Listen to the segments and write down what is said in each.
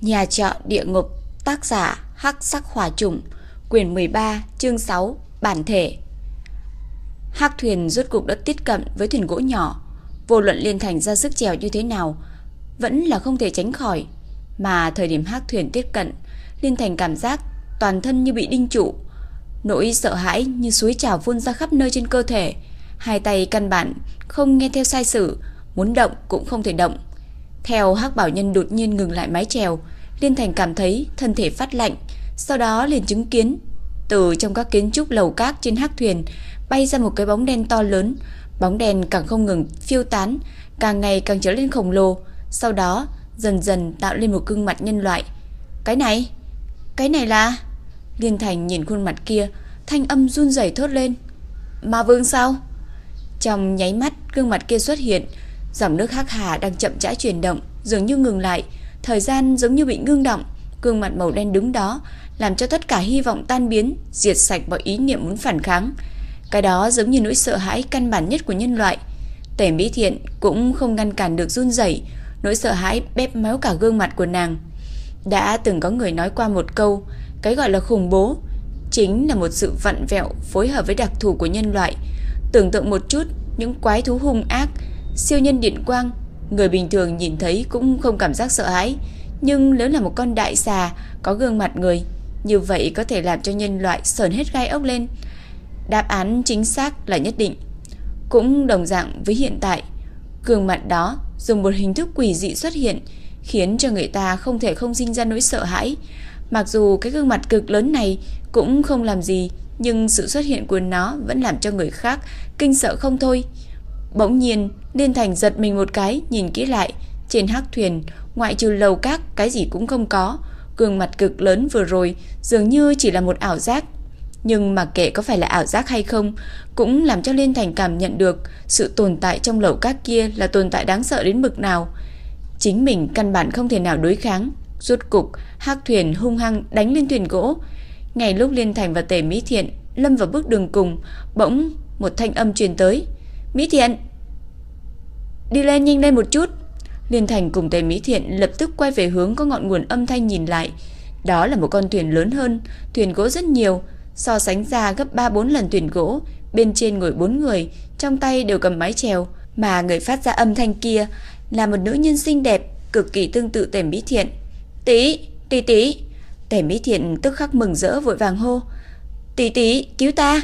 Nhà trọ địa ngục, tác giả Hắc Sắc Hỏa Trùng, quyển 13, chương 6, bản thể. Hắc thuyền rốt cục đã tiếp cận với thuyền gỗ nhỏ, vô luận liên thành ra sức chèo như thế nào, vẫn là không thể tránh khỏi. Mà thời điểm Hắc thuyền tiếp cận, liên thành cảm giác toàn thân như bị đinh trụ, nỗi sợ hãi như suối trào phun ra khắp nơi trên cơ thể, hai tay căn bản không nghe theo sai sử muốn động cũng không thể động. Theo Hắc Bảo Nhân đột nhiên ngừng lại mái chèo, Liên Thành cảm thấy thân thể phát lạnh, sau đó liền chứng kiến từ trong các kiến trúc lầu cát trên hắc thuyền bay ra một cái bóng đen to lớn, bóng đen càng không ngừng phiêu tán, càng ngày càng trở lên khổng lồ, sau đó dần dần tạo lên một gương mặt nhân loại. Cái này, cái này là Liên Thành nhìn khuôn mặt kia, thanh âm run rẩy thốt lên. Ma vương sao? Trong nháy mắt, gương mặt kia xuất hiện, dòng nước hắc hà đang chậm rãi chuyển động, dường như ngừng lại, thời gian giống như bị ngưng động, gương mặt màu đen đứng đó, làm cho tất cả hy vọng tan biến, diệt sạch mọi ý niệm muốn phản kháng. Cái đó giống như nỗi sợ hãi căn bản nhất của nhân loại. Tề Mỹ Thiện cũng không ngăn cản được run rẩy, nỗi sợ hãi bép méo cả gương mặt của nàng. Đã từng có người nói qua một câu, cái gọi là khủng bố chính là một sự vặn vẹo phối hợp với đặc thù của nhân loại. Tưởng tượng một chút, những quái thú hung ác, siêu nhân điện quang, người bình thường nhìn thấy cũng không cảm giác sợ hãi, nhưng nếu là một con đại xà có gương mặt người, như vậy có thể làm cho nhân loại sờn hết gai ốc lên. Đáp án chính xác là nhất định. Cũng đồng dạng với hiện tại, gương mặt đó dùng một hình thức quỷ dị xuất hiện, khiến cho người ta không thể không sinh ra nỗi sợ hãi. Mặc dù cái gương mặt cực lớn này cũng không làm gì, nhưng sự xuất hiện của nó vẫn làm cho người khác kinh sợ không thôi. Bỗng nhiên, Liên Thành giật mình một cái, nhìn kỹ lại, trên hắc thuyền, ngoại trừ lầu các, cái gì cũng không có. Gương mặt cực lớn vừa rồi dường như chỉ là một ảo giác. Nhưng mà kệ có phải là ảo giác hay không, cũng làm cho Liên Thành cảm nhận được sự tồn tại trong lầu các kia là tồn tại đáng sợ đến mực nào. Chính mình căn bản không thể nào đối kháng. Rốt cục, hắc thuyền hung hăng đánh lên thuyền gỗ. Ngày lúc Liên Thành và Tề Mỹ Thiện lâm vào bước đường cùng, bỗng một thanh âm truyền tới. Mỹ Thiện! Đi lên nhanh lên một chút. Liên Thành cùng Tề Mỹ Thiện lập tức quay về hướng có ngọn nguồn âm thanh nhìn lại. Đó là một con thuyền lớn hơn, thuyền gỗ rất nhiều, so sánh ra gấp 3-4 lần thuyền gỗ. Bên trên ngồi bốn người, trong tay đều cầm mái chèo, mà người phát ra âm thanh kia là một nữ nhân xinh đẹp, cực kỳ tương tự Tề Mỹ Thiện. Tí, tí tí. Tề Mỹ Thiện tức khắc mừng rỡ vội vàng hô. Tí tí, cứu ta.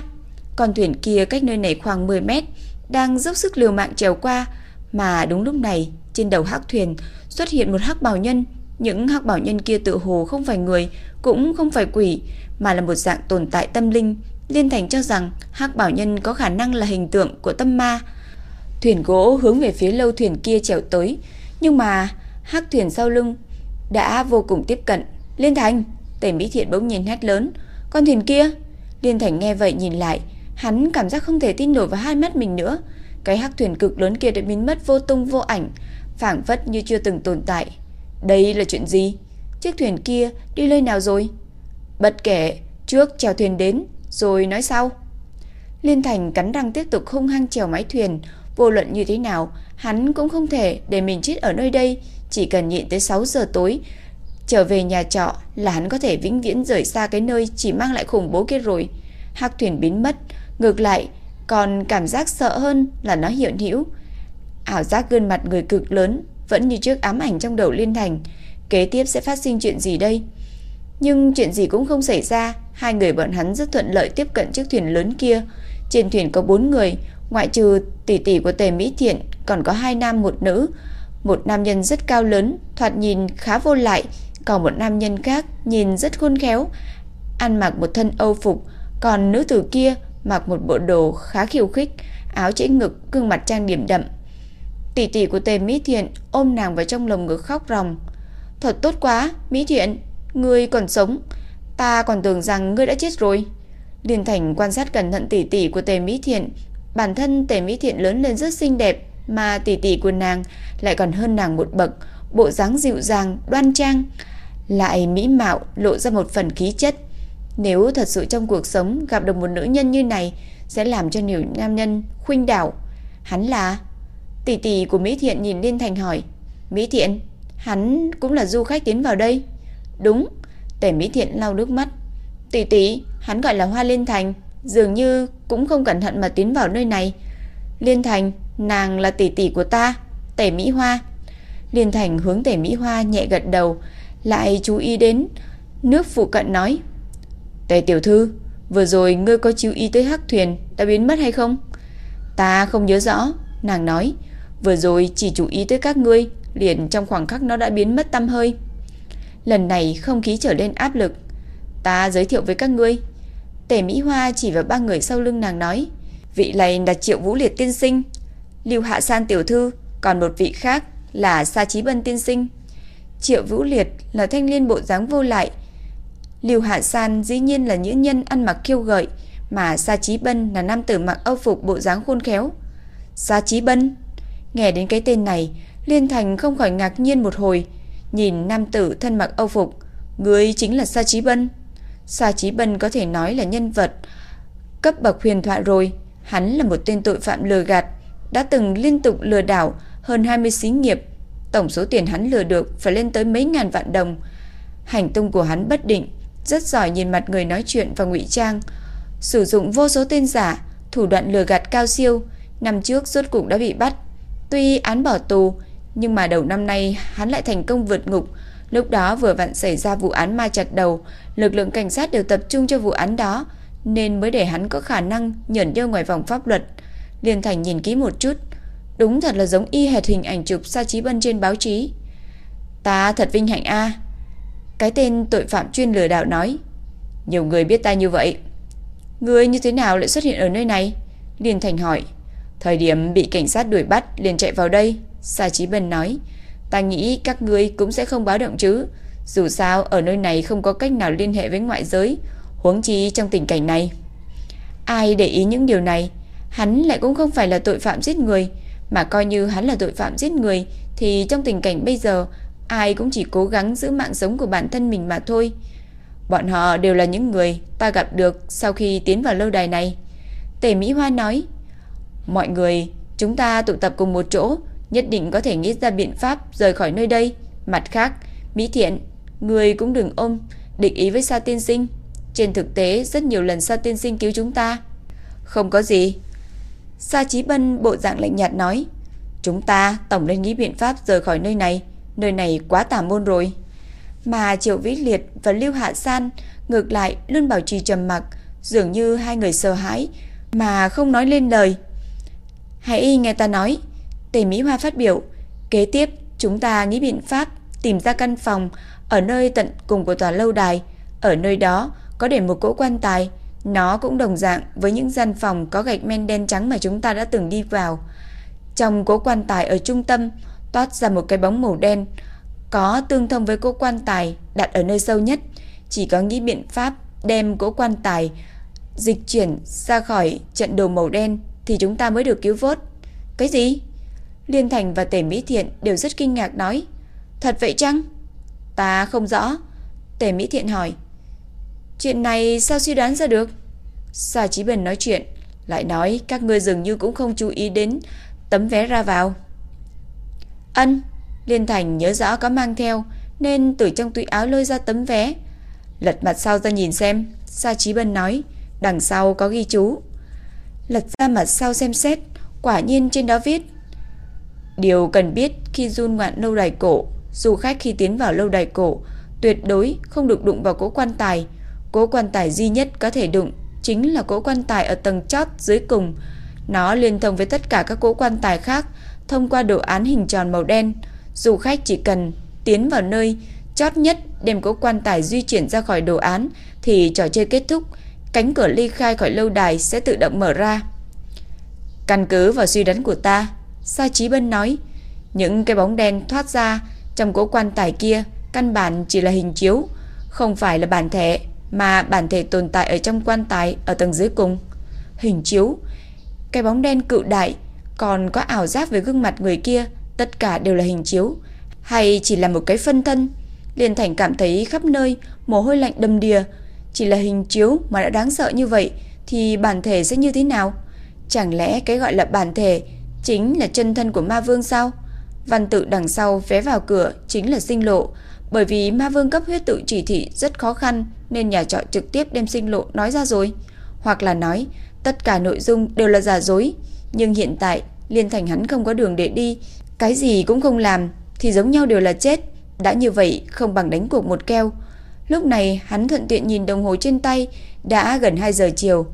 Con thuyền kia cách nơi này khoảng 10 mét, đang dốc sức liều mạng trèo qua, mà đúng lúc này, trên đầu hắc thuyền xuất hiện một hắc bảo nhân. Những hắc bảo nhân kia tự hồ không phải người, cũng không phải quỷ, mà là một dạng tồn tại tâm linh. Liên Thành cho rằng hắc bảo nhân có khả năng là hình tượng của tâm ma. Thuyền gỗ hướng về phía lâu thuyền kia trèo tới, nhưng mà hắc thuyền sau lưng đã vô cùng tiếp cận. Liên Thành, Tề Mỹ Thiện bỗng nhìn hét lớn, con thuyền kia. Liên Thành nghe vậy nhìn lại, hắn cảm giác không thể tin nổi vào hai mắt mình nữa. Cái hắc thuyền cực lớn kia đã biến mất vô tung vô ảnh, phảng phất như chưa từng tồn tại. Đây là chuyện gì? Chiếc thuyền kia đi nơi nào rồi? Bất kể, trước chèo thuyền đến, rồi nói sau. Liên Thành cắn răng tiếp tục hung hăng chèo mái thuyền, vô luận như thế nào, hắn cũng không thể để mình chết ở nơi đây, chỉ cần nhịn tới 6 giờ tối, trở về nhà trọ là hắn có thể vĩnh viễn rời xa cái nơi chỉ mang lại khủng bố kia rồi. Hắc thuyền biến mất, ngược lại còn cảm giác sợ hơn là nó hiện hữu. Ảo giác gương mặt người cực lớn vẫn như trước ám ảnh trong đầu Liên Thành. Kế tiếp sẽ phát sinh chuyện gì đây? Nhưng chuyện gì cũng không xảy ra, hai người bọn hắn rất thuận lợi tiếp cận chiếc thuyền lớn kia. Trên thuyền có bốn người, ngoại trừ tỷ tỷ của Tề Mỹ Thiện, còn có hai nam một nữ. Một nam nhân rất cao lớn, thoạt nhìn khá vô lại, còn một nam nhân khác nhìn rất khôn khéo, ăn mặc một thân âu phục, còn nữ tử kia mặc một bộ đồ khá khiêu khích, áo trễ ngực, gương mặt trang điểm đậm. Tỷ tỷ của Tề Mỹ Thiện ôm nàng vào trong lồng ngực khóc ròng. "Thật tốt quá, Mỹ Thiện, ngươi còn sống, ta còn tưởng rằng ngươi đã chết rồi." Liên Thành quan sát cẩn thận tỷ tỷ của Tề Mỹ Thiện, bản thân Tề Mỹ Thiện lớn lên rất xinh đẹp, mà tỷ tỷ của nàng lại còn hơn nàng một bậc, bộ dáng dịu dàng, đoan trang, lại mỹ mạo lộ ra một phần khí chất. Nếu thật sự trong cuộc sống gặp được một nữ nhân như này sẽ làm cho nhiều nam nhân khuynh đảo. Hắn là tỷ tỷ của Mỹ Thiện nhìn Liên Thành hỏi, "Mỹ Thiện, Hắn cũng là du khách tiến vào đây. Đúng, Tề Mỹ Thiện lau nước mắt. Tỷ tỷ, hắn gọi là Hoa Liên Thành, dường như cũng không cẩn thận mà tiến vào nơi này. Liên Thành, nàng là tỷ tỷ của ta, Tề Mỹ Hoa. Liên Thành hướng Tề Mỹ Hoa nhẹ gật đầu, lại chú ý đến nước phụ cận nói. Tề tiểu thư, vừa rồi ngươi có chú ý tới hắc thuyền đã biến mất hay không? Ta không nhớ rõ, nàng nói, vừa rồi chỉ chú ý tới các ngươi, liền trong khoảng khắc nó đã biến mất tâm hơi. Lần này không khí trở nên áp lực, ta giới thiệu với các ngươi. Tề Mỹ Hoa chỉ vào ba người sau lưng nàng nói, vị này là Triệu Vũ Liệt tiên sinh, Lưu Hạ San tiểu thư, còn một vị khác là Sa Chí Bân tiên sinh. Triệu Vũ Liệt là thanh niên bộ dáng vô lại. Lưu Hạ San dĩ nhiên là nữ nhân ăn mặc kiêu gợi, mà Sa Chí Bân là nam tử mặc âu phục bộ dáng khôn khéo. Sa Chí Bân, nghe đến cái tên này, Liên Thành không khỏi ngạc nhiên một hồi, nhìn nam tử thân mặc âu phục, người chính là Sa Chí Bân. Sa Chí Bân có thể nói là nhân vật cấp bậc huyền thoại rồi, hắn là một tên tội phạm lừa gạt, đã từng liên tục lừa đảo hơn 20 xí nghiệp, tổng số tiền hắn lừa được phải lên tới mấy ngàn vạn đồng. Hành tung của hắn bất định, rất giỏi nhìn mặt người nói chuyện và ngụy trang, sử dụng vô số tên giả, thủ đoạn lừa gạt cao siêu, năm trước rốt cục đã bị bắt. Tuy án bỏ tù, nhưng mà đầu năm nay hắn lại thành công vượt ngục. Lúc đó vừa vặn xảy ra vụ án ma chặt đầu, lực lượng cảnh sát đều tập trung cho vụ án đó, nên mới để hắn có khả năng nhẫn nhơ ngoài vòng pháp luật. Liên Thành nhìn kỹ một chút, đúng thật là giống y hệt hình ảnh chụp Sa Chí Bân trên báo chí. Ta thật vinh hạnh a. Cái tên tội phạm chuyên lừa đảo nói. Nhiều người biết ta như vậy. Người như thế nào lại xuất hiện ở nơi này? Liên Thành hỏi. Thời điểm bị cảnh sát đuổi bắt liền chạy vào đây. Sa Chí Bân nói. Ta nghĩ các ngươi cũng sẽ không báo động chứ. Dù sao ở nơi này không có cách nào liên hệ với ngoại giới, huống chi trong tình cảnh này. Ai để ý những điều này? Hắn lại cũng không phải là tội phạm giết người, mà coi như hắn là tội phạm giết người thì trong tình cảnh bây giờ ai cũng chỉ cố gắng giữ mạng sống của bản thân mình mà thôi. Bọn họ đều là những người ta gặp được sau khi tiến vào lâu đài này. Tề Mỹ Hoa nói, mọi người, chúng ta tụ tập cùng một chỗ, nhất định có thể nghĩ ra biện pháp rời khỏi nơi đây. Mặt khác, Mỹ Thiện, người cũng đừng ôm, định ý với Sa Tiên Sinh. Trên thực tế, rất nhiều lần Sa Tiên Sinh cứu chúng ta. Không có gì. Sa Chí Bân bộ dạng lạnh nhạt nói, chúng ta tổng nên nghĩ biện pháp rời khỏi nơi này, nơi này quá tà môn rồi. Mà Triệu Vĩ Liệt và Lưu Hạ San ngược lại luôn bảo trì trầm mặc, dường như hai người sợ hãi mà không nói lên lời. Hãy nghe ta nói, Tề Mỹ Hoa phát biểu, kế tiếp chúng ta nghĩ biện pháp tìm ra căn phòng ở nơi tận cùng của tòa lâu đài, ở nơi đó có để một cỗ quan tài, nó cũng đồng dạng với những gian phòng có gạch men đen trắng mà chúng ta đã từng đi vào. Trong cỗ quan tài ở trung tâm toát ra một cái bóng màu đen, có tương thông với cỗ quan tài đặt ở nơi sâu nhất, chỉ có nghĩ biện pháp đem cỗ quan tài dịch chuyển ra khỏi trận đồ màu đen thì chúng ta mới được cứu vớt. Cái gì? Liên Thành và Tề Mỹ Thiện đều rất kinh ngạc nói. Thật vậy chăng? Ta không rõ. Tề Mỹ Thiện hỏi. Chuyện này sao suy đoán ra được? Sa Chí bình nói chuyện, lại nói các ngươi dường như cũng không chú ý đến tấm vé ra vào. Ân, Liên Thành nhớ rõ có mang theo, nên từ trong túi áo lôi ra tấm vé. Lật mặt sau ra nhìn xem, Sa Chí Bân nói, đằng sau có ghi chú. Lật ra mặt sau xem xét, quả nhiên trên đó viết. Điều cần biết khi run ngoạn lâu đài cổ, du khách khi tiến vào lâu đài cổ, tuyệt đối không được đụng vào cỗ quan tài. cỗ quan tài duy nhất có thể đụng chính là cỗ quan tài ở tầng chót dưới cùng. Nó liên thông với tất cả các cỗ quan tài khác thông qua đồ án hình tròn màu đen. Du khách chỉ cần tiến vào nơi chót nhất đem cố quan tài di chuyển ra khỏi đồ án thì trò chơi kết thúc, cánh cửa ly khai khỏi lâu đài sẽ tự động mở ra. Căn cứ vào suy đoán của ta, Sa Chí Bân nói, những cái bóng đen thoát ra trong cố quan tài kia căn bản chỉ là hình chiếu, không phải là bản thể, mà bản thể tồn tại ở trong quan tài ở tầng dưới cùng. Hình chiếu, cái bóng đen cự đại, còn có ảo giác về gương mặt người kia, tất cả đều là hình chiếu, hay chỉ là một cái phân thân. Liên Thành cảm thấy khắp nơi mồ hôi lạnh đầm đìa, chỉ là hình chiếu mà đã đáng sợ như vậy thì bản thể sẽ như thế nào? Chẳng lẽ cái gọi là bản thể chính là chân thân của ma vương sao? Văn tự đằng sau vé vào cửa chính là sinh lộ, bởi vì ma vương cấp huyết tự chỉ thị rất khó khăn nên nhà trọ trực tiếp đem sinh lộ nói ra rồi. Hoặc là nói tất cả nội dung đều là giả dối, nhưng hiện tại Liên Thành hắn không có đường để đi, cái gì cũng không làm thì giống nhau đều là chết. Đã như vậy không bằng đánh cuộc một keo. Lúc này hắn thuận tiện nhìn đồng hồ trên tay, đã gần 2 giờ chiều.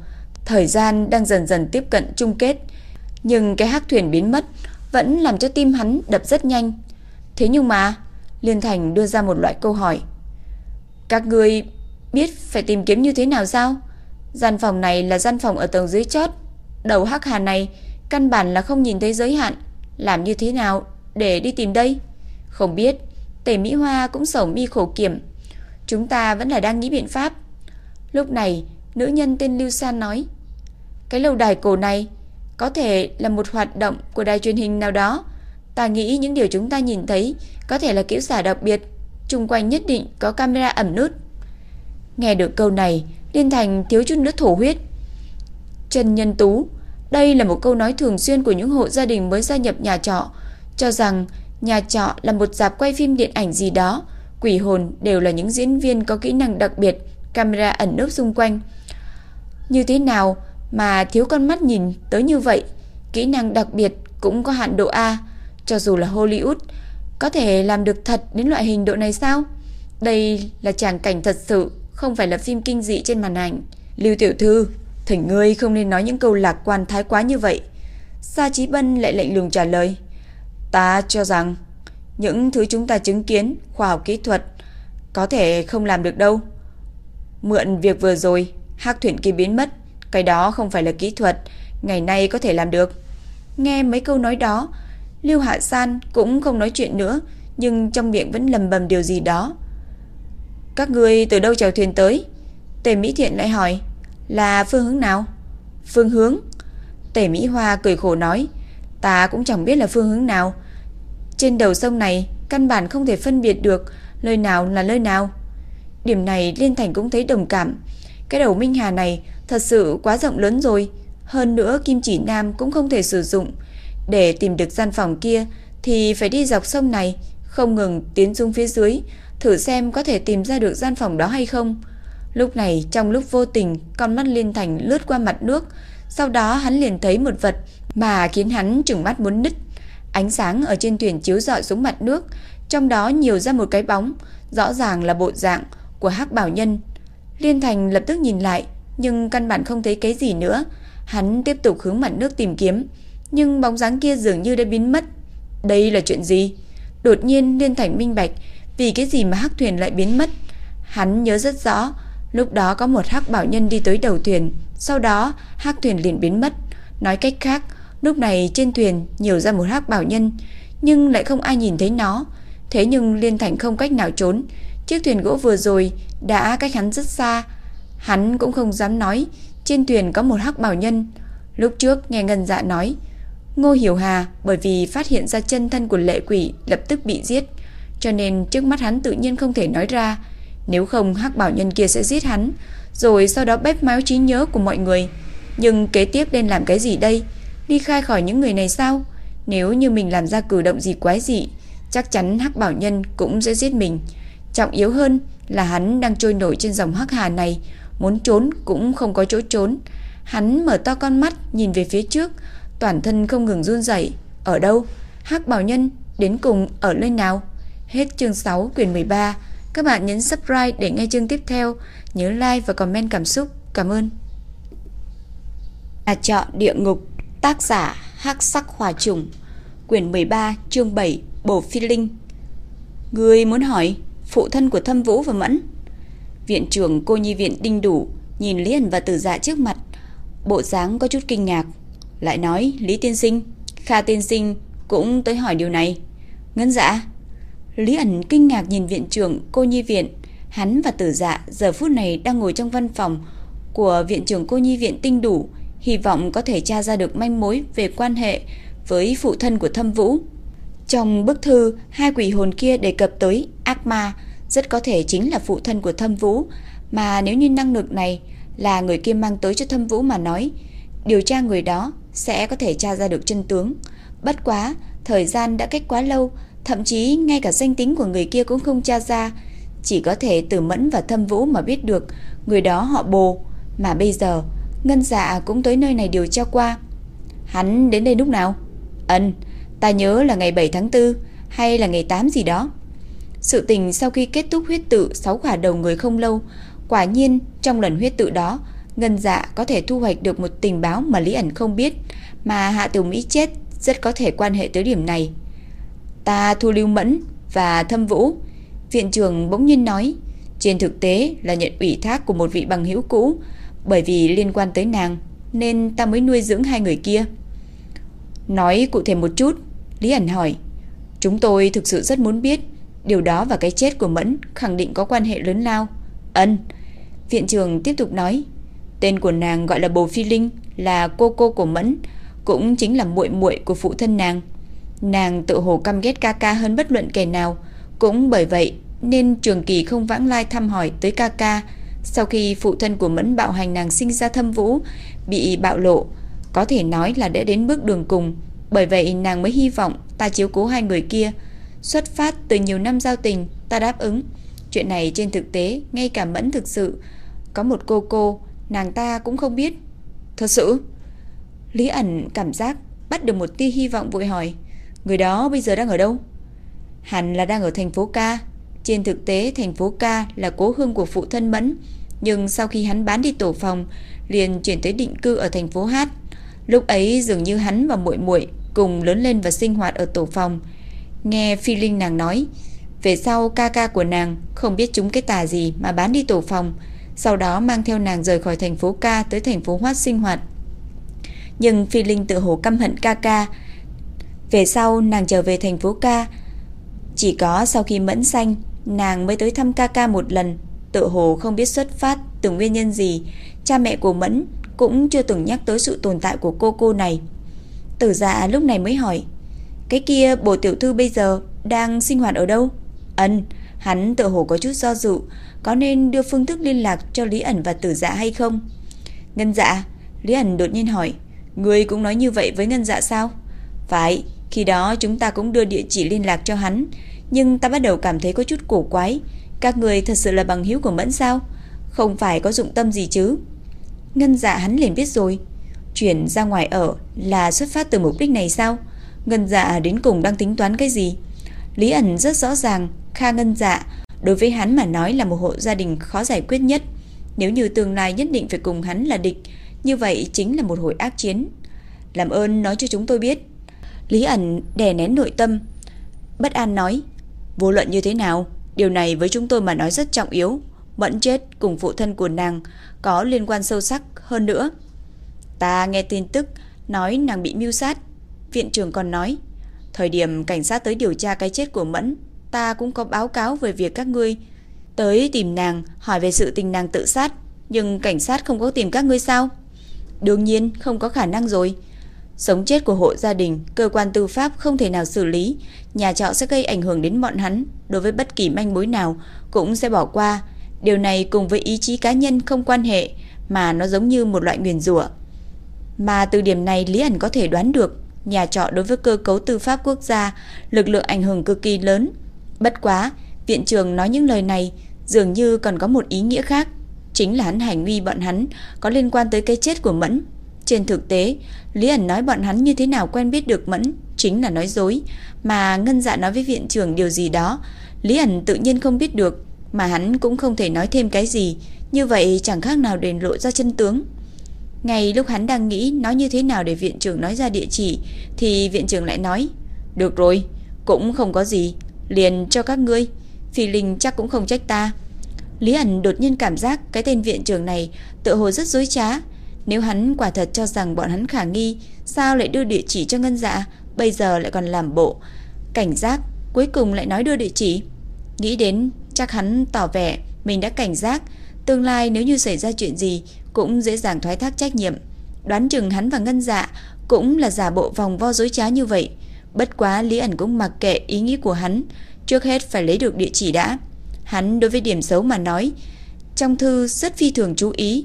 Thời gian đang dần dần tiếp cận chung kết, nhưng cái hắc thuyền biến mất vẫn làm cho tim hắn đập rất nhanh. Thế nhưng mà, Liên Thành đưa ra một loại câu hỏi. Các ngươi biết phải tìm kiếm như thế nào sao? Gian phòng này là gian phòng ở tầng dưới chót. Đầu hắc hà này căn bản là không nhìn thấy giới hạn. Làm như thế nào để đi tìm đây? Không biết. Tề Mỹ Hoa cũng sầu mi khổ kiểm. Chúng ta vẫn là đang nghĩ biện pháp. Lúc này, nữ nhân tên Lưu San nói. Cái lâu đài cổ này có thể là một hoạt động của đài truyền hình nào đó. Ta nghĩ những điều chúng ta nhìn thấy có thể là kiểu xả đặc biệt, chung quanh nhất định có camera ẩm nút. Nghe được câu này, Liên Thành thiếu chút nước thổ huyết. Trần Nhân Tú, đây là một câu nói thường xuyên của những hộ gia đình mới gia nhập nhà trọ, cho rằng nhà trọ là một dạp quay phim điện ảnh gì đó, quỷ hồn đều là những diễn viên có kỹ năng đặc biệt, camera ẩn nấp xung quanh. Như thế nào mà thiếu con mắt nhìn tới như vậy, kỹ năng đặc biệt cũng có hạn độ A, cho dù là Hollywood, có thể làm được thật đến loại hình độ này sao? Đây là tràng cảnh thật sự, không phải là phim kinh dị trên màn ảnh. Lưu tiểu thư, thỉnh ngươi không nên nói những câu lạc quan thái quá như vậy. Sa Chí Bân lại lệnh lùng trả lời. Ta cho rằng những thứ chúng ta chứng kiến, khoa học kỹ thuật có thể không làm được đâu. Mượn việc vừa rồi, hắc thuyền kia biến mất, cái đó không phải là kỹ thuật, ngày nay có thể làm được. Nghe mấy câu nói đó, Lưu Hạ San cũng không nói chuyện nữa, nhưng trong miệng vẫn lầm bầm điều gì đó. Các ngươi từ đâu chèo thuyền tới? Tề Mỹ Thiện lại hỏi, là phương hướng nào? Phương hướng? Tề Mỹ Hoa cười khổ nói, ta cũng chẳng biết là phương hướng nào. Trên đầu sông này, căn bản không thể phân biệt được nơi nào là nơi nào. Điểm này Liên Thành cũng thấy đồng cảm. Cái đầu Minh Hà này thật sự quá rộng lớn rồi. Hơn nữa Kim Chỉ Nam cũng không thể sử dụng. Để tìm được gian phòng kia thì phải đi dọc sông này, không ngừng tiến xuống phía dưới, thử xem có thể tìm ra được gian phòng đó hay không. Lúc này trong lúc vô tình, con mắt Liên Thành lướt qua mặt nước, sau đó hắn liền thấy một vật mà khiến hắn trừng mắt muốn nứt. Ánh sáng ở trên thuyền chiếu rọi xuống mặt nước, trong đó nhiều ra một cái bóng, rõ ràng là bộ dạng của Hắc Bảo Nhân. Liên Thành lập tức nhìn lại, nhưng căn bản không thấy cái gì nữa. Hắn tiếp tục hướng mặt nước tìm kiếm, nhưng bóng dáng kia dường như đã biến mất. Đây là chuyện gì? Đột nhiên Liên Thành minh bạch, vì cái gì mà hắc thuyền lại biến mất? Hắn nhớ rất rõ, lúc đó có một hắc bảo nhân đi tới đầu thuyền, sau đó hắc thuyền liền biến mất. Nói cách khác, lúc này trên thuyền nhiều ra một hắc bảo nhân, nhưng lại không ai nhìn thấy nó. Thế nhưng Liên Thành không cách nào trốn, chiếc thuyền gỗ vừa rồi đã cách hắn rất xa. Hắn cũng không dám nói trên thuyền có một hắc bảo nhân. Lúc trước nghe Ngân Dạ nói, Ngô Hiểu Hà bởi vì phát hiện ra chân thân của lệ quỷ lập tức bị giết, cho nên trước mắt hắn tự nhiên không thể nói ra, nếu không hắc bảo nhân kia sẽ giết hắn, rồi sau đó bếp máu trí nhớ của mọi người. Nhưng kế tiếp nên làm cái gì đây? Đi khai khỏi những người này sao? Nếu như mình làm ra cử động gì quái dị, chắc chắn hắc bảo nhân cũng sẽ giết mình. Trọng yếu hơn là hắn đang trôi nổi trên dòng hắc hà này, muốn trốn cũng không có chỗ trốn. Hắn mở to con mắt nhìn về phía trước, toàn thân không ngừng run rẩy. Ở đâu? Hắc Bảo Nhân đến cùng ở nơi nào? Hết chương 6 quyển 13. Các bạn nhấn subscribe để nghe chương tiếp theo, nhớ like và comment cảm xúc. Cảm ơn. Nhà trọ địa ngục, tác giả Hắc Sắc hòa Trùng, quyển 13, chương 7, Bổ Phi Linh. Người muốn hỏi phụ thân của Thâm Vũ và Mẫn? Viện trưởng cô nhi viện Đinh Đủ nhìn Lý Ẩn và Tử Dạ trước mặt, bộ dáng có chút kinh ngạc. Lại nói Lý Tiên Sinh Kha Tiên Sinh cũng tới hỏi điều này Ngân dạ Lý ẩn kinh ngạc nhìn viện trưởng cô nhi viện. Hắn và tử dạ giờ phút này đang ngồi trong văn phòng Của viện trưởng cô nhi viện tinh đủ Hy vọng có thể tra ra được manh mối Về quan hệ với phụ thân của thâm vũ. Trong bức thư Hai quỷ hồn kia đề cập tới ác ma Rất có thể chính là phụ thân của thâm vũ. Mà nếu như năng lực này Là người kia mang tới cho thâm vũ mà nói Điều tra người đó sẽ có thể tra ra được chân tướng. Bất quá, Thời gian đã cách quá lâu, thậm chí ngay cả danh tính của người kia cũng không tra ra, chỉ có thể từ Mẫn và Thâm Vũ mà biết được người đó họ Bồ, mà bây giờ Ngân Dạ cũng tới nơi này điều tra qua. Hắn đến đây lúc nào? Ân, ta nhớ là ngày 7 tháng 4 hay là ngày 8 gì đó. Sự tình sau khi kết thúc huyết tự sáu quả đầu người không lâu, quả nhiên trong lần huyết tự đó, Ngân Dạ có thể thu hoạch được một tình báo mà Lý ẩn không biết, mà Hạ Tiểu Mỹ chết rất có thể quan hệ tới điểm này. Ta thu Lưu Mẫn và Thâm Vũ, viện trưởng bỗng nhiên nói, trên thực tế là nhận ủy thác của một vị bằng hữu cũ, bởi vì liên quan tới nàng nên ta mới nuôi dưỡng hai người kia. Nói cụ thể một chút, Lý ẩn hỏi. Chúng tôi thực sự rất muốn biết điều đó và cái chết của Mẫn khẳng định có quan hệ lớn lao. Ân. Viện trưởng tiếp tục nói. Tên của nàng gọi là Bồ Phi Linh, là cô cô của Mẫn, cũng chính là muội muội của phụ thân nàng. Nàng tự hồ căm ghét ca ca hơn bất luận kẻ nào, cũng bởi vậy nên Trường Kỳ không vãng lai thăm hỏi tới ca ca. Sau khi phụ thân của Mẫn bạo hành nàng sinh ra thâm vũ, bị bạo lộ, có thể nói là đã đến bước đường cùng, bởi vậy nàng mới hy vọng ta chiếu cố hai người kia. Xuất phát từ nhiều năm giao tình, ta đáp ứng. Chuyện này trên thực tế, ngay cả Mẫn thực sự có một cô cô, nàng ta cũng không biết. Thật sự? Lý ẩn cảm giác bắt được một tia hy vọng vội hỏi, người đó bây giờ đang ở đâu? Hẳn là đang ở thành phố Ca. Trên thực tế, thành phố Ca là cố hương của phụ thân Mẫn, nhưng sau khi hắn bán đi tổ phòng, liền chuyển tới định cư ở thành phố Hát. Lúc ấy dường như hắn và muội muội cùng lớn lên và sinh hoạt ở tổ phòng. Nghe Phi Linh nàng nói, về sau ca ca của nàng không biết chúng cái tà gì mà bán đi tổ phòng, sau đó mang theo nàng rời khỏi thành phố ca tới thành phố Hoát sinh hoạt. Nhưng Phi Linh tự hồ căm hận ca ca. Về sau nàng trở về thành phố ca, chỉ có sau khi mẫn xanh, nàng mới tới thăm ca ca một lần, tự hồ không biết xuất phát từ nguyên nhân gì, cha mẹ của Mẫn cũng chưa từng nhắc tới sự tồn tại của cô cô này. Tử dạ lúc này mới hỏi, cái kia bồ tiểu thư bây giờ đang sinh hoạt ở đâu? Ân, hắn tự hồ có chút do dự, có nên đưa phương thức liên lạc cho Lý ẩn và tử dạ hay không? Ngân dạ, Lý ẩn đột nhiên hỏi, người cũng nói như vậy với ngân dạ sao? Phải, khi đó chúng ta cũng đưa địa chỉ liên lạc cho hắn, nhưng ta bắt đầu cảm thấy có chút cổ quái. Các người thật sự là bằng hữu của Mẫn sao? Không phải có dụng tâm gì chứ? Ngân dạ hắn liền biết rồi. Chuyển ra ngoài ở là xuất phát từ mục đích này sao? Ngân dạ đến cùng đang tính toán cái gì? Lý ẩn rất rõ ràng, Kha Ngân dạ đối với hắn mà nói là một hộ gia đình khó giải quyết nhất. Nếu như tương lai nhất định phải cùng hắn là địch, như vậy chính là một hồi ác chiến. Làm ơn nói cho chúng tôi biết. Lý ẩn đè nén nội tâm. Bất an nói, vô luận như thế nào, điều này với chúng tôi mà nói rất trọng yếu. Mẫn chết cùng phụ thân của nàng có liên quan sâu sắc hơn nữa. Ta nghe tin tức nói nàng bị mưu sát. Viện trưởng còn nói, thời điểm cảnh sát tới điều tra cái chết của Mẫn, ta cũng có báo cáo về việc các ngươi tới tìm nàng hỏi về sự tình nàng tự sát, nhưng cảnh sát không có tìm các ngươi sao? Đương nhiên không có khả năng rồi. Sống chết của hộ gia đình, cơ quan tư pháp không thể nào xử lý, nhà trọ sẽ gây ảnh hưởng đến bọn hắn, đối với bất kỳ manh mối nào cũng sẽ bỏ qua. Điều này cùng với ý chí cá nhân không quan hệ, mà nó giống như một loại nguyền rủa. Mà từ điểm này Lý ẩn có thể đoán được, nhà trọ đối với cơ cấu tư pháp quốc gia, lực lượng ảnh hưởng cực kỳ lớn. Bất quá, viện trưởng nói những lời này dường như còn có một ý nghĩa khác, chính là hắn hành vi bọn hắn có liên quan tới cái chết của Mẫn. Trên thực tế, Lý ẩn nói bọn hắn như thế nào quen biết được Mẫn chính là nói dối, mà Ngân Dạ nói với viện trưởng điều gì đó, Lý ẩn tự nhiên không biết được, mà hắn cũng không thể nói thêm cái gì, như vậy chẳng khác nào đền lộ ra chân tướng. Ngay lúc hắn đang nghĩ nói như thế nào để viện trưởng nói ra địa chỉ, thì viện trưởng lại nói, được rồi, cũng không có gì, liền cho các ngươi, phi linh chắc cũng không trách ta. Lý ẩn đột nhiên cảm giác cái tên viện trưởng này tự hồ rất dối trá, nếu hắn quả thật cho rằng bọn hắn khả nghi, sao lại đưa địa chỉ cho ngân dạ, bây giờ lại còn làm bộ. Cảnh giác, cuối cùng lại nói đưa địa chỉ. Nghĩ đến, chắc hắn tỏ vẻ mình đã cảnh giác, tương lai nếu như xảy ra chuyện gì cũng dễ dàng thoái thác trách nhiệm. Đoán chừng hắn và ngân dạ cũng là giả bộ vòng vo dối trá như vậy. Bất quá Lý ẩn cũng mặc kệ ý nghĩ của hắn, trước hết phải lấy được địa chỉ đã. Hắn đối với điểm xấu mà nói, trong thư rất phi thường chú ý,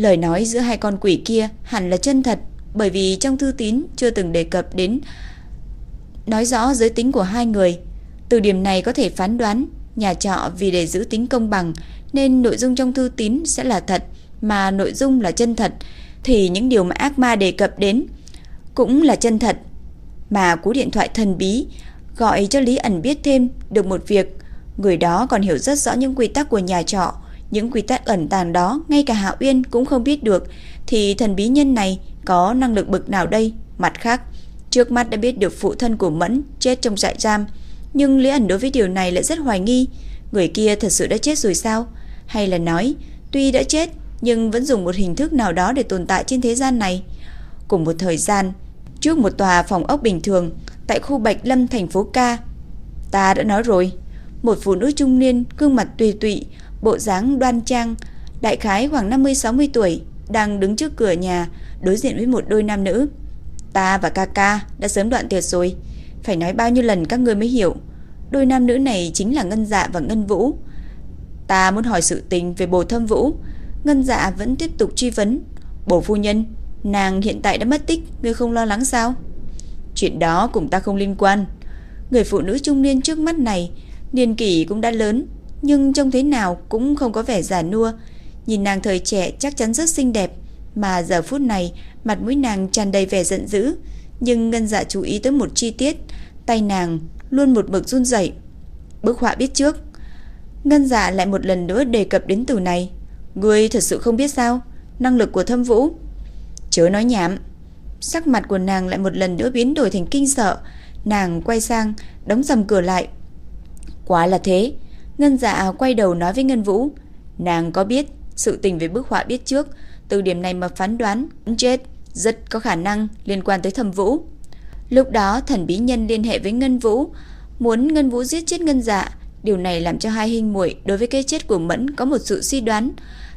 Lời nói giữa hai con quỷ kia hẳn là chân thật, bởi vì trong thư tín chưa từng đề cập đến nói rõ giới tính của hai người. Từ điểm này có thể phán đoán nhà trọ vì để giữ tính công bằng nên nội dung trong thư tín sẽ là thật mà nội dung là chân thật thì những điều mà ác ma đề cập đến cũng là chân thật. Mà cú điện thoại thần bí gọi cho Lý ẩn biết thêm được một việc, người đó còn hiểu rất rõ những quy tắc của nhà trọ, những quy tắc ẩn tàng đó ngay cả Hạ Uyên cũng không biết được thì thần bí nhân này có năng lực bực nào đây? Mặt khác, trước mắt đã biết được phụ thân của Mẫn chết trong trại giam, nhưng Lý ẩn đối với điều này lại rất hoài nghi, người kia thật sự đã chết rồi sao? Hay là nói, tuy đã chết nhưng vẫn dùng một hình thức nào đó để tồn tại trên thế gian này? Cùng một thời gian, trước một tòa phòng ốc bình thường tại khu Bạch Lâm thành phố Ca, ta đã nói rồi, một phụ nữ trung niên, gương mặt tùy tụy, bộ dáng đoan trang, đại khái khoảng 50-60 tuổi, đang đứng trước cửa nhà đối diện với một đôi nam nữ. Ta và ca ca đã sớm đoạn tuyệt rồi, phải nói bao nhiêu lần các ngươi mới hiểu. Đôi nam nữ này chính là Ngân Dạ và Ngân Vũ. Ta muốn hỏi sự tình về Bồ Thâm Vũ, Ngân Dạ vẫn tiếp tục truy vấn. Bồ phu nhân, nàng hiện tại đã mất tích, ngươi không lo lắng sao? Chuyện đó cùng ta không liên quan. Người phụ nữ trung niên trước mắt này, niên kỷ cũng đã lớn, nhưng trông thế nào cũng không có vẻ già nua. Nhìn nàng thời trẻ chắc chắn rất xinh đẹp, mà giờ phút này mặt mũi nàng tràn đầy vẻ giận dữ, nhưng Ngân Dạ chú ý tới một chi tiết, tay nàng luôn một mực run rẩy. Bức họa biết trước. Ngân Dạ lại một lần nữa đề cập đến từ này. Ngươi thật sự không biết sao? Năng lực của Thâm Vũ. Chớ nói nhảm. Sắc mặt của nàng lại một lần nữa biến đổi thành kinh sợ. Nàng quay sang, đóng sầm cửa lại. Quá là thế. Ngân Dạ quay đầu nói với Ngân Vũ. Nàng có biết sự tình về bức họa biết trước, từ điểm này mà phán đoán chết rất có khả năng liên quan tới Thầm Vũ. Lúc đó thần bí nhân liên hệ với Ngân Vũ, muốn Ngân Vũ giết chết Ngân Dạ, điều này làm cho hai hình muội đối với cái chết của Mẫn có một sự suy đoán.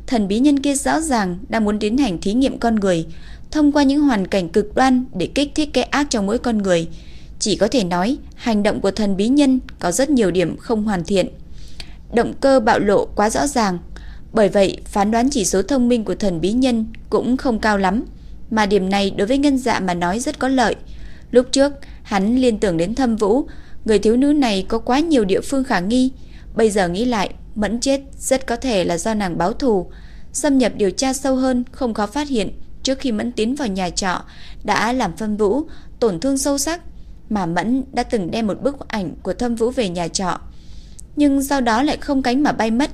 Thần bí nhân kia rõ ràng đang muốn tiến hành thí nghiệm con người, thông qua những hoàn cảnh cực đoan để kích thích cái ác trong mỗi con người. Chỉ có thể nói, hành động của thần bí nhân có rất nhiều điểm không hoàn thiện. Động cơ bạo lộ quá rõ ràng, bởi vậy phán đoán chỉ số thông minh của thần bí nhân cũng không cao lắm, mà điểm này đối với ngân dạ mà nói rất có lợi. Lúc trước, hắn liên tưởng đến thâm vũ, người thiếu nữ này có quá nhiều địa phương khả nghi. Bây giờ nghĩ lại, mẫn chết rất có thể là do nàng báo thù. Xâm nhập điều tra sâu hơn không khó phát hiện trước khi Mẫn tiến vào nhà trọ đã làm phân Vũ tổn thương sâu sắc, mà Mẫn đã từng đem một bức ảnh của Thâm Vũ về nhà trọ. Nhưng sau đó lại không cánh mà bay mất.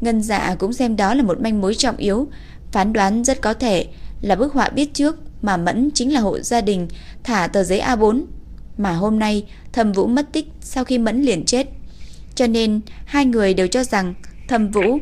Ngân Dạ cũng xem đó là một manh mối trọng yếu, phán đoán rất có thể là bức họa biết trước mà Mẫn chính là hộ gia đình thả tờ giấy A4 mà hôm nay Thâm Vũ mất tích sau khi Mẫn liền chết. Cho nên hai người đều cho rằng Thâm Vũ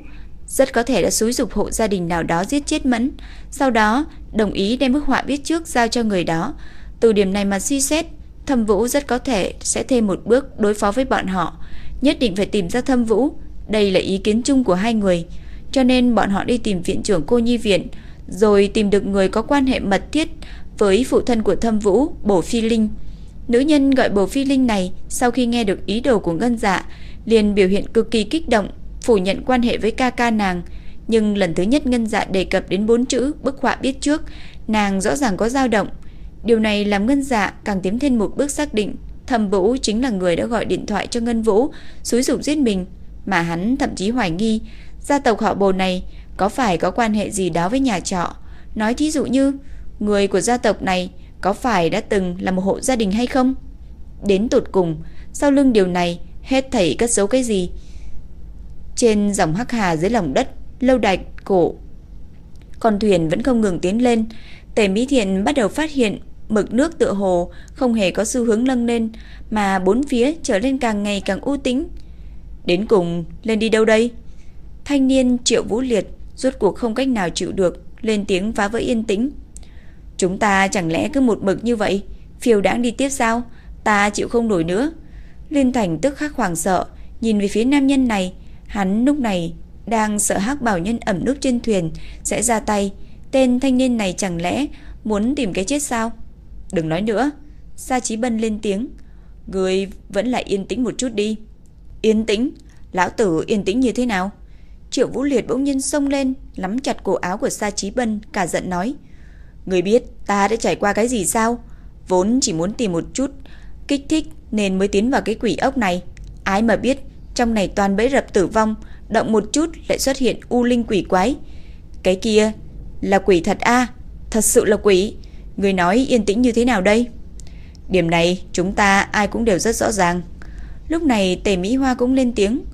rất có thể đã xúi dục hộ gia đình nào đó giết chết Mẫn, sau đó đồng ý đem bức họa biết trước giao cho người đó. Từ điểm này mà suy xét, Thâm Vũ rất có thể sẽ thêm một bước đối phó với bọn họ, nhất định phải tìm ra Thâm Vũ. Đây là ý kiến chung của hai người, cho nên bọn họ đi tìm viện trưởng cô nhi viện, rồi tìm được người có quan hệ mật thiết với phụ thân của Thâm Vũ, Bổ Phi Linh. Nữ nhân gọi Bổ Phi Linh này sau khi nghe được ý đồ của Ngân Dạ, liền biểu hiện cực kỳ kích động, phủ nhận quan hệ với ca ca nàng, nhưng lần thứ nhất Ngân Dạ đề cập đến bốn chữ bức họa biết trước, nàng rõ ràng có dao động. Điều này làm Ngân Dạ càng tiến thêm một bước xác định, Thẩm Vũ chính là người đã gọi điện thoại cho Ngân Vũ, xúi dục giết mình, mà hắn thậm chí hoài nghi gia tộc họ Bồ này có phải có quan hệ gì đó với nhà trọ. Nói thí dụ như người của gia tộc này có phải đã từng là một hộ gia đình hay không? Đến tột cùng, sau lưng điều này hết thảy cất giấu cái gì? Trên dòng hắc hà dưới lòng đất, lâu đài cổ. Con thuyền vẫn không ngừng tiến lên. Tề Mỹ Thiện bắt đầu phát hiện mực nước tựa hồ không hề có xu hướng nâng lên, mà bốn phía trở lên càng ngày càng u tĩnh. Đến cùng, lên đi đâu đây? Thanh niên Triệu Vũ Liệt rốt cuộc không cách nào chịu được, lên tiếng phá vỡ yên tĩnh. Chúng ta chẳng lẽ cứ một mực như vậy, phiêu đáng đi tiếp sao? Ta chịu không nổi nữa. Liên Thành tức khắc hoảng sợ, nhìn về phía nam nhân này, Hắn lúc này đang sợ hắc bảo nhân ẩm núp trên thuyền sẽ ra tay. Tên thanh niên này chẳng lẽ muốn tìm cái chết sao? Đừng nói nữa. Sa Chí Bân lên tiếng. Người vẫn lại yên tĩnh một chút đi. Yên tĩnh? Lão tử yên tĩnh như thế nào? Triệu Vũ Liệt bỗng nhiên xông lên, nắm chặt cổ áo của Sa Chí Bân, cả giận nói. Người biết ta đã trải qua cái gì sao? Vốn chỉ muốn tìm một chút kích thích nên mới tiến vào cái quỷ ốc này. Ai mà biết, trong này toàn bẫy rập tử vong, động một chút lại xuất hiện u linh quỷ quái. Cái kia là quỷ thật a, thật sự là quỷ. Người nói yên tĩnh như thế nào đây? Điểm này chúng ta ai cũng đều rất rõ ràng. Lúc này Tề Mỹ Hoa cũng lên tiếng.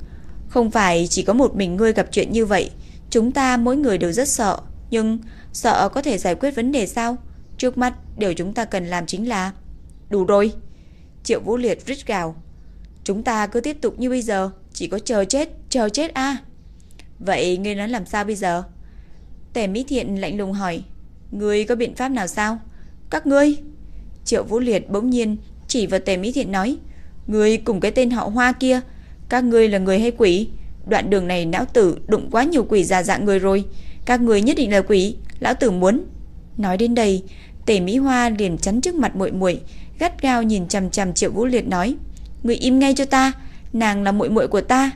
Không phải chỉ có một mình ngươi gặp chuyện như vậy, chúng ta mỗi người đều rất sợ, nhưng sợ có thể giải quyết vấn đề sao? Trước mắt điều chúng ta cần làm chính là Đủ rồi. Triệu Vũ Liệt rít gào. Chúng ta cứ tiếp tục như bây giờ, chỉ có chờ chết, chờ chết a. Vậy ngươi nói làm sao bây giờ? Tề Mỹ Thiện lạnh lùng hỏi. Ngươi có biện pháp nào sao? Các ngươi. Triệu Vũ Liệt bỗng nhiên chỉ vào Tề Mỹ Thiện nói. Ngươi cùng cái tên họ Hoa kia, các ngươi là người hay quỷ? Đoạn đường này não tử đụng quá nhiều quỷ già dạng người rồi. Các ngươi nhất định là quỷ, lão tử muốn. Nói đến đây, Tề Mỹ Hoa liền chắn trước mặt muội muội, gắt gao nhìn chằm chằm Triệu Vũ Liệt nói: "Ngươi im ngay cho ta, nàng là muội muội của ta."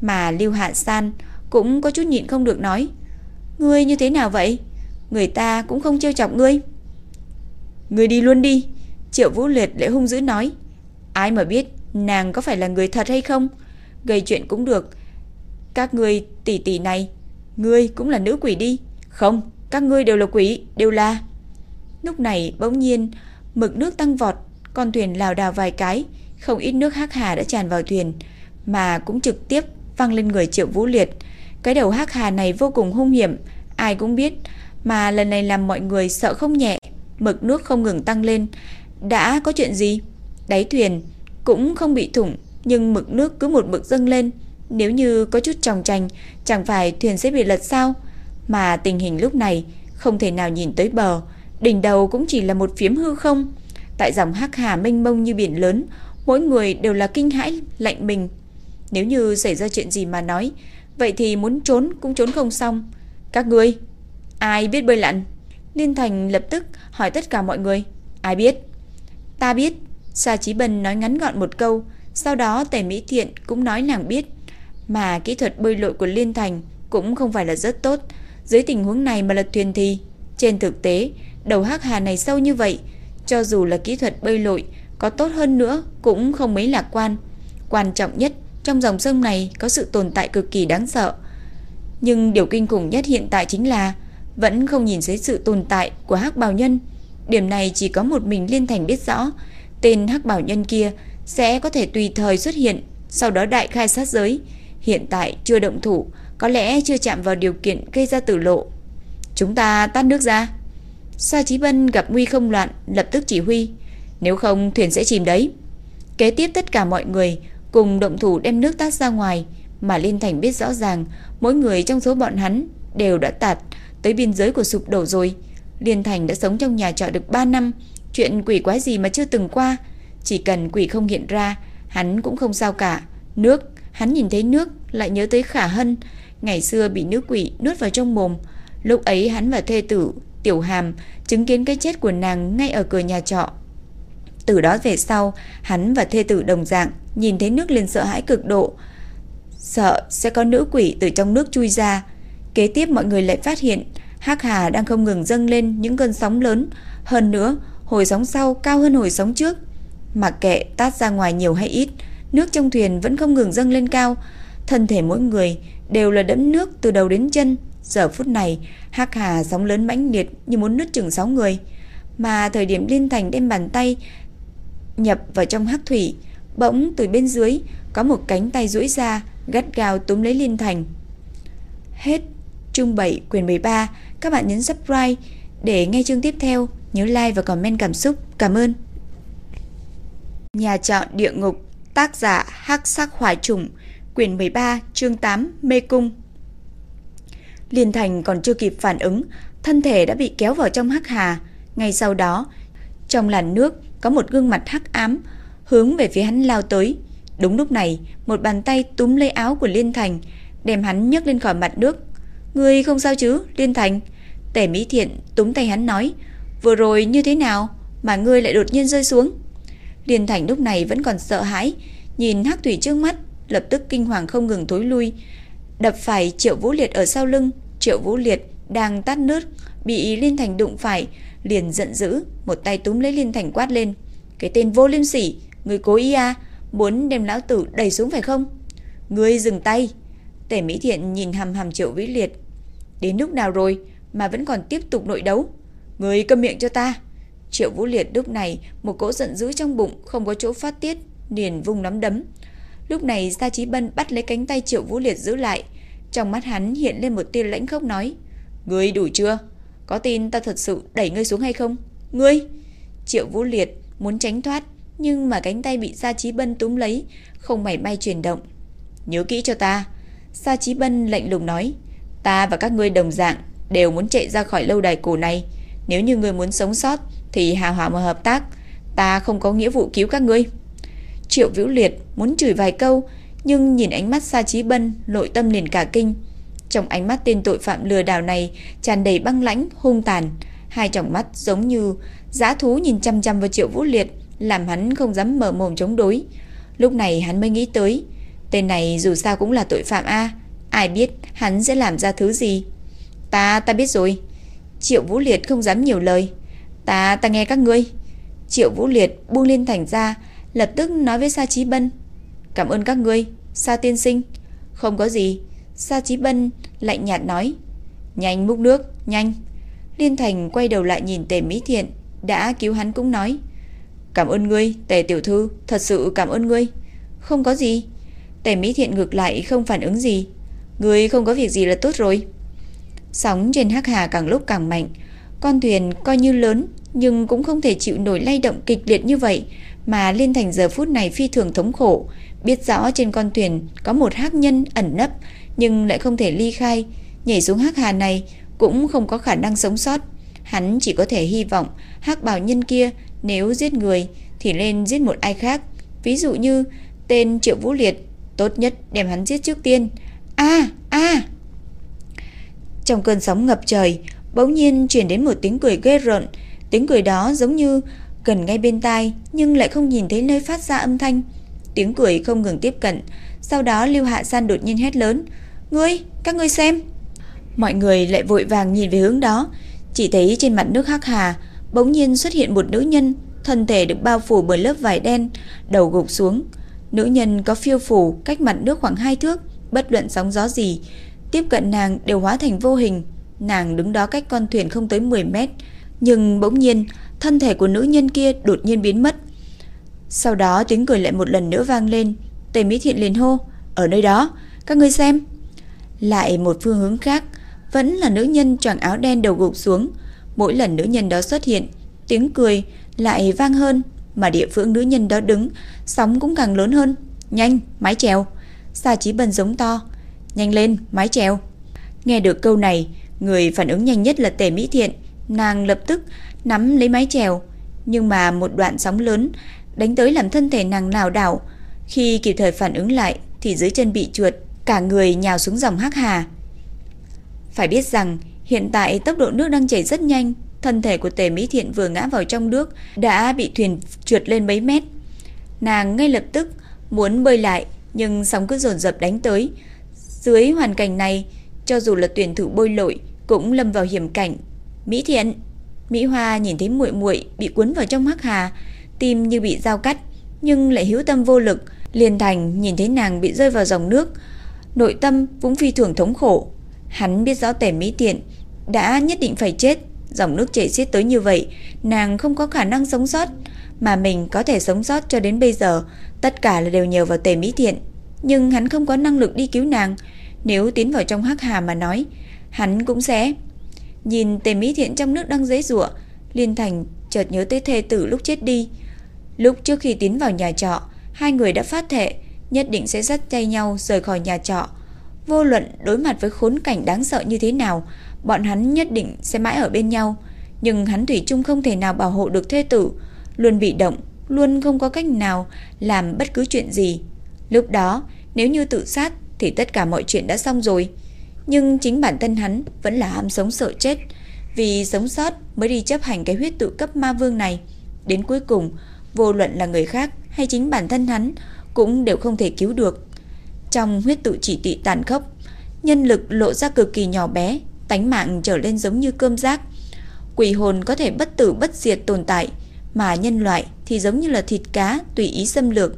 Mà Lưu Hạ San cũng có chút nhịn không được nói: "Ngươi như thế nào vậy? Người ta cũng không trêu chọc ngươi." Người đi luôn đi." Triệu Vũ Liệt lễ hung dữ nói: "Ai mà biết nàng có phải là người thật hay không? Gây chuyện cũng được. Các ngươi tỷ tỷ này, ngươi cũng là nữ quỷ đi." "Không, các ngươi đều là quỷ, đều là." Lúc này bỗng nhiên mực nước tăng vọt, con thuyền lào đào vài cái, không ít nước hắc hà đã tràn vào thuyền, mà cũng trực tiếp văng lên người Triệu Vũ Liệt. Cái đầu hắc hà này vô cùng hung hiểm, ai cũng biết, mà lần này làm mọi người sợ không nhẹ, mực nước không ngừng tăng lên. Đã có chuyện gì? Đáy thuyền cũng không bị thủng, nhưng mực nước cứ một mực dâng lên. Nếu như có chút tròng trành, chẳng phải thuyền sẽ bị lật sao? Mà tình hình lúc này không thể nào nhìn tới bờ, đỉnh đầu cũng chỉ là một phiếm hư không. Tại dòng hắc hà mênh mông như biển lớn, mỗi người đều là kinh hãi, lạnh mình. Nếu như xảy ra chuyện gì mà nói, vậy thì muốn trốn cũng trốn không xong. Các ngươi, ai biết bơi lặn? Liên Thành lập tức hỏi tất cả mọi người. Ai biết? Ta biết. Sa Chí Bân nói ngắn gọn một câu, sau đó Tề Mỹ Thiện cũng nói nàng biết. Mà kỹ thuật bơi lội của Liên Thành cũng không phải là rất tốt. Dưới tình huống này mà lật thuyền thì, trên thực tế, đầu hắc hà này sâu như vậy, cho dù là kỹ thuật bơi lội có tốt hơn nữa cũng không mấy lạc quan. Quan trọng nhất, trong dòng sông này có sự tồn tại cực kỳ đáng sợ. Nhưng điều kinh khủng nhất hiện tại chính là vẫn không nhìn thấy sự tồn tại của hắc bào nhân. Điểm này chỉ có một mình Liên Thành biết rõ, tên hắc bào nhân kia sẽ có thể tùy thời xuất hiện, sau đó đại khai sát giới. Hiện tại chưa động thủ, có lẽ chưa chạm vào điều kiện gây ra tử lộ. Chúng ta tắt nước ra. Sa Chí Bân gặp nguy không loạn, lập tức chỉ huy, nếu không thuyền sẽ chìm đấy. Kế tiếp tất cả mọi người cùng động thủ đem nước tát ra ngoài, mà Liên Thành biết rõ ràng, mỗi người trong số bọn hắn đều đã tạt tới biên giới của sụp đổ rồi. Liên Thành đã sống trong nhà trọ được 3 năm, chuyện quỷ quái gì mà chưa từng qua, chỉ cần quỷ không hiện ra, hắn cũng không sao cả. Nước, hắn nhìn thấy nước lại nhớ tới Khả Hân, ngày xưa bị nữ quỷ nuốt vào trong mồm, lúc ấy hắn và thê tử Tiểu Hàm chứng kiến cái chết của nàng ngay ở cửa nhà trọ. Từ đó về sau, hắn và thê tử đồng dạng nhìn thấy nước liền sợ hãi cực độ, sợ sẽ có nữ quỷ từ trong nước chui ra. Kế tiếp mọi người lại phát hiện Hắc Hà đang không ngừng dâng lên những cơn sóng lớn, hơn nữa, hồi sóng sau cao hơn hồi sóng trước. Mặc kệ tát ra ngoài nhiều hay ít, nước trong thuyền vẫn không ngừng dâng lên cao, thân thể mỗi người đều là đẫm nước từ đầu đến chân. Giờ phút này, Hắc Hà sóng lớn mãnh liệt như muốn nuốt chửng sáu người, mà thời điểm Liên Thành đem bàn tay nhập vào trong hắc thủy, bỗng từ bên dưới có một cánh tay duỗi ra, gắt gao túm lấy Liên Thành. Hết chương 7 quyền 13, các bạn nhấn subscribe để nghe chương tiếp theo, nhớ like và comment cảm xúc. Cảm ơn. Nhà trọ địa ngục, tác giả Hắc Sắc Hỏa Trùng, quyển 13, chương 8, Mê cung. Liên Thành còn chưa kịp phản ứng, thân thể đã bị kéo vào trong hắc hà. Ngay sau đó, trong làn nước có một gương mặt hắc ám hướng về phía hắn lao tới. Đúng lúc này, một bàn tay túm lấy áo của Liên Thành, đem hắn nhấc lên khỏi mặt nước. "Ngươi không sao chứ, Liên Thành?" Tể Mỹ Thiện túm tay hắn nói, "Vừa rồi như thế nào mà ngươi lại đột nhiên rơi xuống?" Liên Thành lúc này vẫn còn sợ hãi, nhìn hắc thủy trước mắt, lập tức kinh hoàng không ngừng thối lui, đập phải Triệu Vũ Liệt ở sau lưng. Triệu Vũ Liệt đang tát nước, bị Liên Thành đụng phải, liền giận dữ, một tay túm lấy Liên Thành quát lên. Cái tên vô liêm sỉ, Người cố ý à, muốn đem lão tử đẩy xuống phải không? Ngươi dừng tay. Tề Mỹ Thiện nhìn hầm hầm Triệu Vĩ Liệt. Đến lúc nào rồi mà vẫn còn tiếp tục nội đấu? người câm miệng cho ta. Triệu Vũ Liệt lúc này một cỗ giận dữ trong bụng không có chỗ phát tiết, liền vung nắm đấm. Lúc này gia Chí Bân bắt lấy cánh tay Triệu Vũ Liệt giữ lại, trong mắt hắn hiện lên một tia lãnh khốc nói: "Ngươi đủ chưa? Có tin ta thật sự đẩy ngươi xuống hay không?" "Ngươi?" Triệu Vũ Liệt muốn tránh thoát, nhưng mà cánh tay bị gia Chí Bân túm lấy, không mảy may chuyển động. "Nhớ kỹ cho ta." Sa Chí Bân lạnh lùng nói: "Ta và các ngươi đồng dạng đều muốn chạy ra khỏi lâu đài cổ này, nếu như ngươi muốn sống sót thì hào hòa mà hợp tác, ta không có nghĩa vụ cứu các ngươi." Triệu Vũ Liệt muốn chửi vài câu, nhưng nhìn ánh mắt Sa Chí Bân, nội tâm liền cả kinh. Trong ánh mắt tên tội phạm lừa đảo này tràn đầy băng lãnh, hung tàn, hai tròng mắt giống như dã thú nhìn chăm chăm vào Triệu Vũ Liệt, làm hắn không dám mở mồm chống đối. Lúc này hắn mới nghĩ tới, tên này dù sao cũng là tội phạm a, ai biết hắn sẽ làm ra thứ gì. Ta, ta biết rồi. Triệu Vũ Liệt không dám nhiều lời. Ta, ta nghe các ngươi. Triệu Vũ Liệt buông lên thành ra, lập tức nói với Sa Chí Bân, "Cảm ơn các ngươi, Sa tiên sinh." "Không có gì." Sa Chí Bân lạnh nhạt nói, "Nhanh múc nước, nhanh." Liên Thành quay đầu lại nhìn Tề Mỹ Thiện, đã cứu hắn cũng nói, "Cảm ơn ngươi, Tề tiểu thư, thật sự cảm ơn ngươi." "Không có gì." Tề Mỹ Thiện ngược lại không phản ứng gì, người không có việc gì là tốt rồi." Sóng trên Hắc Hà càng lúc càng mạnh, con thuyền coi như lớn nhưng cũng không thể chịu nổi lay động kịch liệt như vậy, mà Liên Thành giờ phút này phi thường thống khổ, biết rõ trên con thuyền có một hắc nhân ẩn nấp nhưng lại không thể ly khai, nhảy xuống hắc hà này cũng không có khả năng sống sót. Hắn chỉ có thể hy vọng hắc bào nhân kia nếu giết người thì lên giết một ai khác, ví dụ như tên Triệu Vũ Liệt, tốt nhất đem hắn giết trước tiên. A, a. Trong cơn sóng ngập trời, bỗng nhiên truyền đến một tiếng cười ghê rợn, tiếng cười đó giống như gần ngay bên tai nhưng lại không nhìn thấy nơi phát ra âm thanh. Tiếng cười không ngừng tiếp cận, sau đó Lưu Hạ San đột nhiên hét lớn, "Ngươi, các ngươi xem!" Mọi người lại vội vàng nhìn về hướng đó, chỉ thấy trên mặt nước Hắc Hà bỗng nhiên xuất hiện một nữ nhân, thân thể được bao phủ bởi lớp vải đen, đầu gục xuống. Nữ nhân có phiêu phủ cách mặt nước khoảng hai thước, bất luận sóng gió gì, tiếp cận nàng đều hóa thành vô hình. Nàng đứng đó cách con thuyền không tới 10 mét, nhưng bỗng nhiên thân thể của nữ nhân kia đột nhiên biến mất. Sau đó tiếng cười lại một lần nữa vang lên, Tề Mỹ Thiện liền hô, "Ở nơi đó, các ngươi xem." Lại một phương hướng khác, vẫn là nữ nhân choàng áo đen đầu gục xuống, mỗi lần nữ nhân đó xuất hiện, tiếng cười lại vang hơn, mà địa phương nữ nhân đó đứng, sóng cũng càng lớn hơn. "Nhanh, mái chèo." Sa Chí Bân giống to, "Nhanh lên, mái chèo." Nghe được câu này, người phản ứng nhanh nhất là Tề Mỹ Thiện, nàng lập tức nắm lấy mái chèo, nhưng mà một đoạn sóng lớn đánh tới làm thân thể nàng lảo đảo, khi kịp thời phản ứng lại thì dưới chân bị trượt, cả người nhào xuống dòng Hắc Hà. Phải biết rằng, hiện tại tốc độ nước đang chảy rất nhanh, thân thể của Tề Mỹ Thiện vừa ngã vào trong nước đã bị thuyền trượt lên mấy mét. Nàng ngay lập tức muốn bơi lại, nhưng sóng cứ dồn dập đánh tới. Dưới hoàn cảnh này, cho dù là tuyển thủ bơi lội cũng lâm vào hiểm cảnh. Mỹ Thiện Mỹ Hoa nhìn thấy muội muội bị cuốn vào trong hắc hà, tim như bị dao cắt, nhưng lại hiếu tâm vô lực. liền Thành nhìn thấy nàng bị rơi vào dòng nước, nội tâm cũng phi thường thống khổ. Hắn biết rõ Tề Mỹ thiện đã nhất định phải chết, dòng nước chảy xiết tới như vậy, nàng không có khả năng sống sót, mà mình có thể sống sót cho đến bây giờ, tất cả là đều nhờ vào Tề Mỹ Thiện, nhưng hắn không có năng lực đi cứu nàng, nếu tiến vào trong hắc hà mà nói, hắn cũng sẽ Nhìn Tề Mỹ Thiện trong nước đang giấy rủa, Liên Thành chợt nhớ tới thê tử lúc chết đi. Lúc trước khi tiến vào nhà trọ, hai người đã phát thệ nhất định sẽ dắt tay nhau rời khỏi nhà trọ. Vô luận đối mặt với khốn cảnh đáng sợ như thế nào, bọn hắn nhất định sẽ mãi ở bên nhau. Nhưng hắn Thủy chung không thể nào bảo hộ được thê tử, luôn bị động, luôn không có cách nào làm bất cứ chuyện gì. Lúc đó, nếu như tự sát thì tất cả mọi chuyện đã xong rồi. Nhưng chính bản thân hắn vẫn là ham sống sợ chết, vì sống sót mới đi chấp hành cái huyết tự cấp ma vương này. Đến cuối cùng, vô luận là người khác hay chính bản thân hắn cũng đều không thể cứu được. Trong huyết tự chỉ tị tàn khốc, nhân lực lộ ra cực kỳ nhỏ bé, tánh mạng trở lên giống như cơm rác. Quỷ hồn có thể bất tử bất diệt tồn tại, mà nhân loại thì giống như là thịt cá tùy ý xâm lược,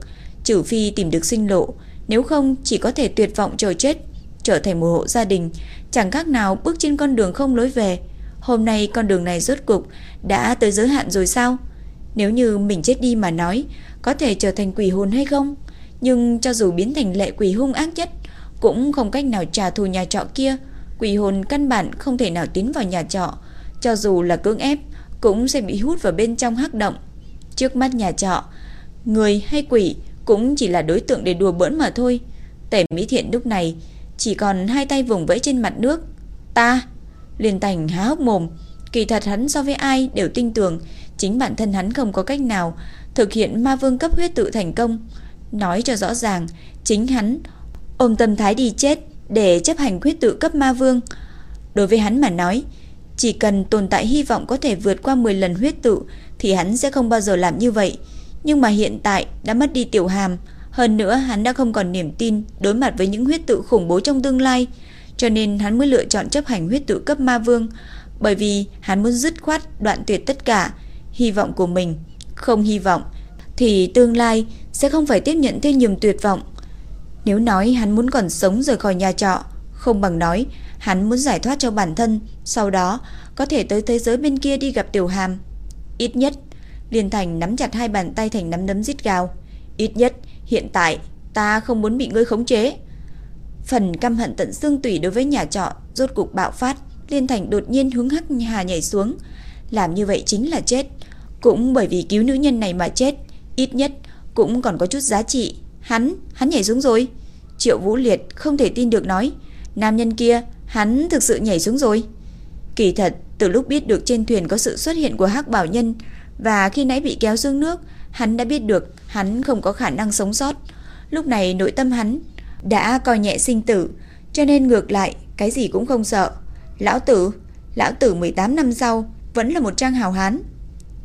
trừ phi tìm được sinh lộ, nếu không chỉ có thể tuyệt vọng chờ chết, trở thành một hộ gia đình, chẳng khác nào bước trên con đường không lối về. Hôm nay con đường này rốt cục đã tới giới hạn rồi sao? Nếu như mình chết đi mà nói, có thể trở thành quỷ hồn hay không? Nhưng cho dù biến thành lệ quỷ hung ác nhất, cũng không cách nào trả thù nhà trọ kia. Quỷ hồn căn bản không thể nào tiến vào nhà trọ, cho dù là cưỡng ép cũng sẽ bị hút vào bên trong hắc động. Trước mắt nhà trọ, người hay quỷ cũng chỉ là đối tượng để đùa bỡn mà thôi. Tể Mỹ Thiện lúc này chỉ còn hai tay vùng vẫy trên mặt nước. Ta, Liên Thành há hốc mồm, kỳ thật hắn so với ai đều tin tưởng, chính bản thân hắn không có cách nào thực hiện ma vương cấp huyết tự thành công. Nói cho rõ ràng, chính hắn ôm tâm thái đi chết để chấp hành huyết tự cấp ma vương. Đối với hắn mà nói, chỉ cần tồn tại hy vọng có thể vượt qua 10 lần huyết tự thì hắn sẽ không bao giờ làm như vậy. Nhưng mà hiện tại đã mất đi tiểu hàm, hơn nữa hắn đã không còn niềm tin đối mặt với những huyết tự khủng bố trong tương lai, cho nên hắn mới lựa chọn chấp hành huyết tự cấp ma vương, bởi vì hắn muốn dứt khoát đoạn tuyệt tất cả hy vọng của mình. Không hy vọng thì tương lai sẽ không phải tiếp nhận thêm niềm tuyệt vọng. Nếu nói hắn muốn còn sống rời khỏi nhà trọ, không bằng nói hắn muốn giải thoát cho bản thân, sau đó có thể tới thế giới bên kia đi gặp Tiểu Hàm. Ít nhất, Liên Thành nắm chặt hai bàn tay thành nắm đấm rít gào. Ít nhất, hiện tại ta không muốn bị ngươi khống chế. Phần căm hận tận xương tủy đối với nhà trọ rốt cục bạo phát, Liên Thành đột nhiên hướng Hắc Hà nhảy xuống. Làm như vậy chính là chết, cũng bởi vì cứu nữ nhân này mà chết, ít nhất cũng còn có chút giá trị. Hắn, hắn nhảy xuống rồi. Triệu Vũ Liệt không thể tin được nói, nam nhân kia, hắn thực sự nhảy xuống rồi. Kỳ thật, từ lúc biết được trên thuyền có sự xuất hiện của Hắc Bảo Nhân và khi nãy bị kéo xuống nước, hắn đã biết được hắn không có khả năng sống sót. Lúc này nội tâm hắn đã coi nhẹ sinh tử, cho nên ngược lại cái gì cũng không sợ. Lão tử, lão tử 18 năm sau vẫn là một trang hào hán.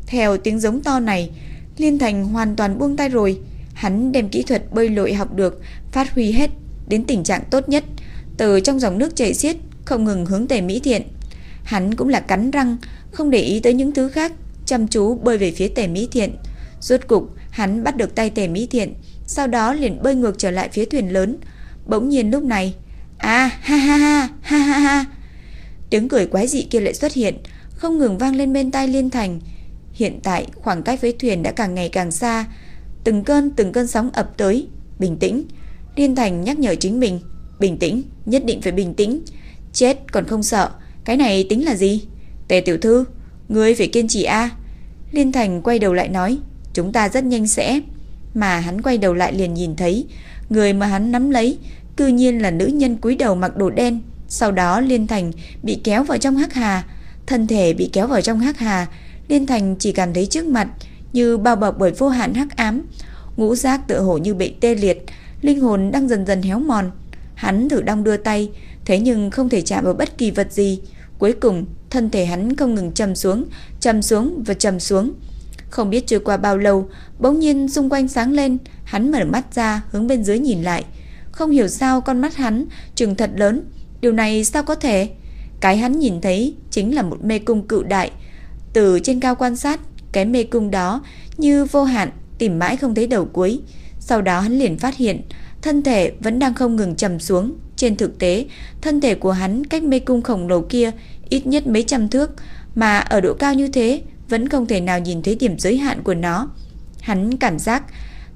Theo tiếng giống to này, Liên Thành hoàn toàn buông tay rồi. Hắn đem kỹ thuật bơi lội học được phát huy hết đến tình trạng tốt nhất, từ trong dòng nước chảy xiết không ngừng hướng Tề Mỹ Thiện. Hắn cũng là cắn răng, không để ý tới những thứ khác, chăm chú bơi về phía Tề Mỹ Thiện. Rốt cục, hắn bắt được tay Tề Mỹ Thiện, sau đó liền bơi ngược trở lại phía thuyền lớn. Bỗng nhiên lúc này, a ha ha ha ha ha ha. Tiếng cười quái dị kia lại xuất hiện, không ngừng vang lên bên tai Liên Thành. Hiện tại khoảng cách với thuyền đã càng ngày càng xa, từng cơn từng cơn sóng ập tới, bình tĩnh. Liên Thành nhắc nhở chính mình, bình tĩnh, nhất định phải bình tĩnh. Chết còn không sợ, cái này tính là gì? Tề tiểu thư, ngươi phải kiên trì a. Liên Thành quay đầu lại nói, chúng ta rất nhanh sẽ. Mà hắn quay đầu lại liền nhìn thấy, người mà hắn nắm lấy, cư nhiên là nữ nhân cúi đầu mặc đồ đen. Sau đó Liên Thành bị kéo vào trong hắc hà, thân thể bị kéo vào trong hắc hà, Liên Thành chỉ cảm thấy trước mặt như bao bọc bởi vô hạn hắc ám, ngũ giác tựa hồ như bị tê liệt, linh hồn đang dần dần héo mòn. Hắn thử đong đưa tay, thế nhưng không thể chạm vào bất kỳ vật gì. Cuối cùng, thân thể hắn không ngừng trầm xuống, trầm xuống và trầm xuống. Không biết trôi qua bao lâu, bỗng nhiên xung quanh sáng lên, hắn mở mắt ra hướng bên dưới nhìn lại. Không hiểu sao con mắt hắn trừng thật lớn, điều này sao có thể? Cái hắn nhìn thấy chính là một mê cung cự đại. Từ trên cao quan sát, cái mê cung đó như vô hạn, tìm mãi không thấy đầu cuối. Sau đó hắn liền phát hiện, thân thể vẫn đang không ngừng trầm xuống. Trên thực tế, thân thể của hắn cách mê cung khổng lồ kia ít nhất mấy trăm thước, mà ở độ cao như thế vẫn không thể nào nhìn thấy điểm giới hạn của nó. Hắn cảm giác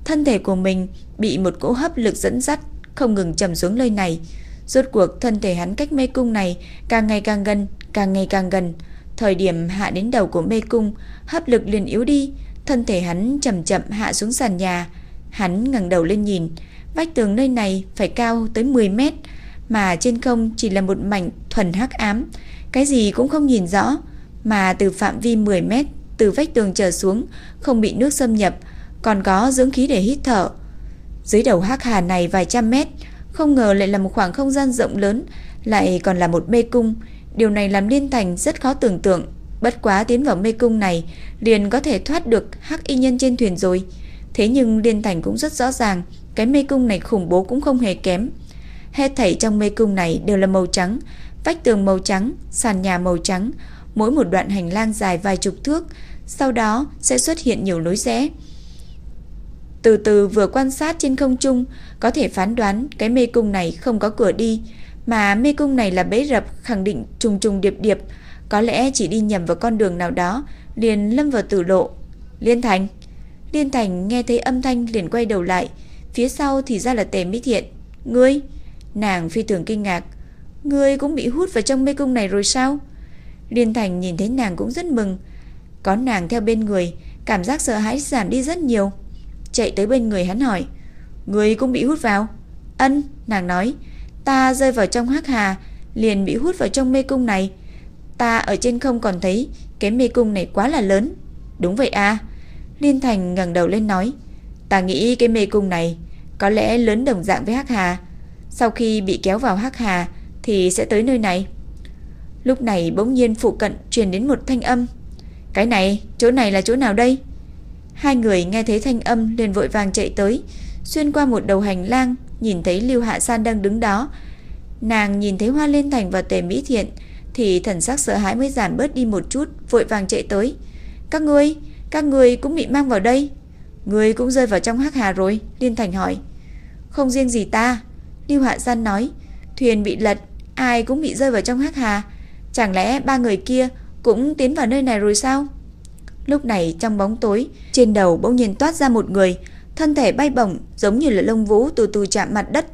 thân thể của mình bị một cỗ hấp lực dẫn dắt, không ngừng trầm xuống nơi này. Rốt cuộc thân thể hắn cách mê cung này càng ngày càng gần, càng ngày càng gần. Thời điểm hạ đến đầu của mê cung, hấp lực liền yếu đi, thân thể hắn chậm chậm hạ xuống sàn nhà. Hắn ngẩng đầu lên nhìn, vách tường nơi này phải cao tới 10 mét, mà trên không chỉ là một mảnh thuần hắc ám, cái gì cũng không nhìn rõ, mà từ phạm vi 10 mét từ vách tường trở xuống không bị nước xâm nhập, còn có dưỡng khí để hít thở. Dưới đầu hắc hà này vài trăm mét, không ngờ lại là một khoảng không gian rộng lớn, lại còn là một mê cung. Điều này làm Liên Thành rất khó tưởng tượng. Bất quá tiến vào mê cung này, liền có thể thoát được hắc y nhân trên thuyền rồi. Thế nhưng Liên Thành cũng rất rõ ràng, cái mê cung này khủng bố cũng không hề kém. Hết thảy trong mê cung này đều là màu trắng, vách tường màu trắng, sàn nhà màu trắng, mỗi một đoạn hành lang dài vài chục thước, sau đó sẽ xuất hiện nhiều lối rẽ. Từ từ vừa quan sát trên không trung, có thể phán đoán cái mê cung này không có cửa đi, mà mê cung này là bẫy rập khẳng định trùng trùng điệp điệp, có lẽ chỉ đi nhầm vào con đường nào đó, liền lâm vào tử lộ. Liên Thành Liên Thành nghe thấy âm thanh liền quay đầu lại, phía sau thì ra là Tề Mỹ Thiện. Ngươi? Nàng phi thường kinh ngạc. Ngươi cũng bị hút vào trong mê cung này rồi sao? Liên Thành nhìn thấy nàng cũng rất mừng. Có nàng theo bên người, cảm giác sợ hãi giảm đi rất nhiều. Chạy tới bên người hắn hỏi. Ngươi cũng bị hút vào? Ân, nàng nói. Ta rơi vào trong hắc hà, liền bị hút vào trong mê cung này. Ta ở trên không còn thấy cái mê cung này quá là lớn. Đúng vậy à? Liên Thành ngẩng đầu lên nói. Ta nghĩ cái mê cung này có lẽ lớn đồng dạng với hắc hà. Sau khi bị kéo vào hắc hà thì sẽ tới nơi này. Lúc này bỗng nhiên phụ cận truyền đến một thanh âm. Cái này, chỗ này là chỗ nào đây? Hai người nghe thấy thanh âm liền vội vàng chạy tới, xuyên qua một đầu hành lang, nhìn thấy Lưu Hạ San đang đứng đó. Nàng nhìn thấy Hoa Liên Thành và Tề Mỹ Thiện thì thần sắc sợ hãi mới giảm bớt đi một chút, vội vàng chạy tới. Các ngươi, các ngươi cũng bị mang vào đây. Ngươi cũng rơi vào trong hắc hà rồi, Liên Thành hỏi. Không riêng gì ta, Lưu Hạ San nói, thuyền bị lật, ai cũng bị rơi vào trong hắc hà. Chẳng lẽ ba người kia cũng tiến vào nơi này rồi sao? Lúc này trong bóng tối, trên đầu bỗng nhiên toát ra một người, thân thể bay bổng giống như là lông vũ từ từ chạm mặt đất.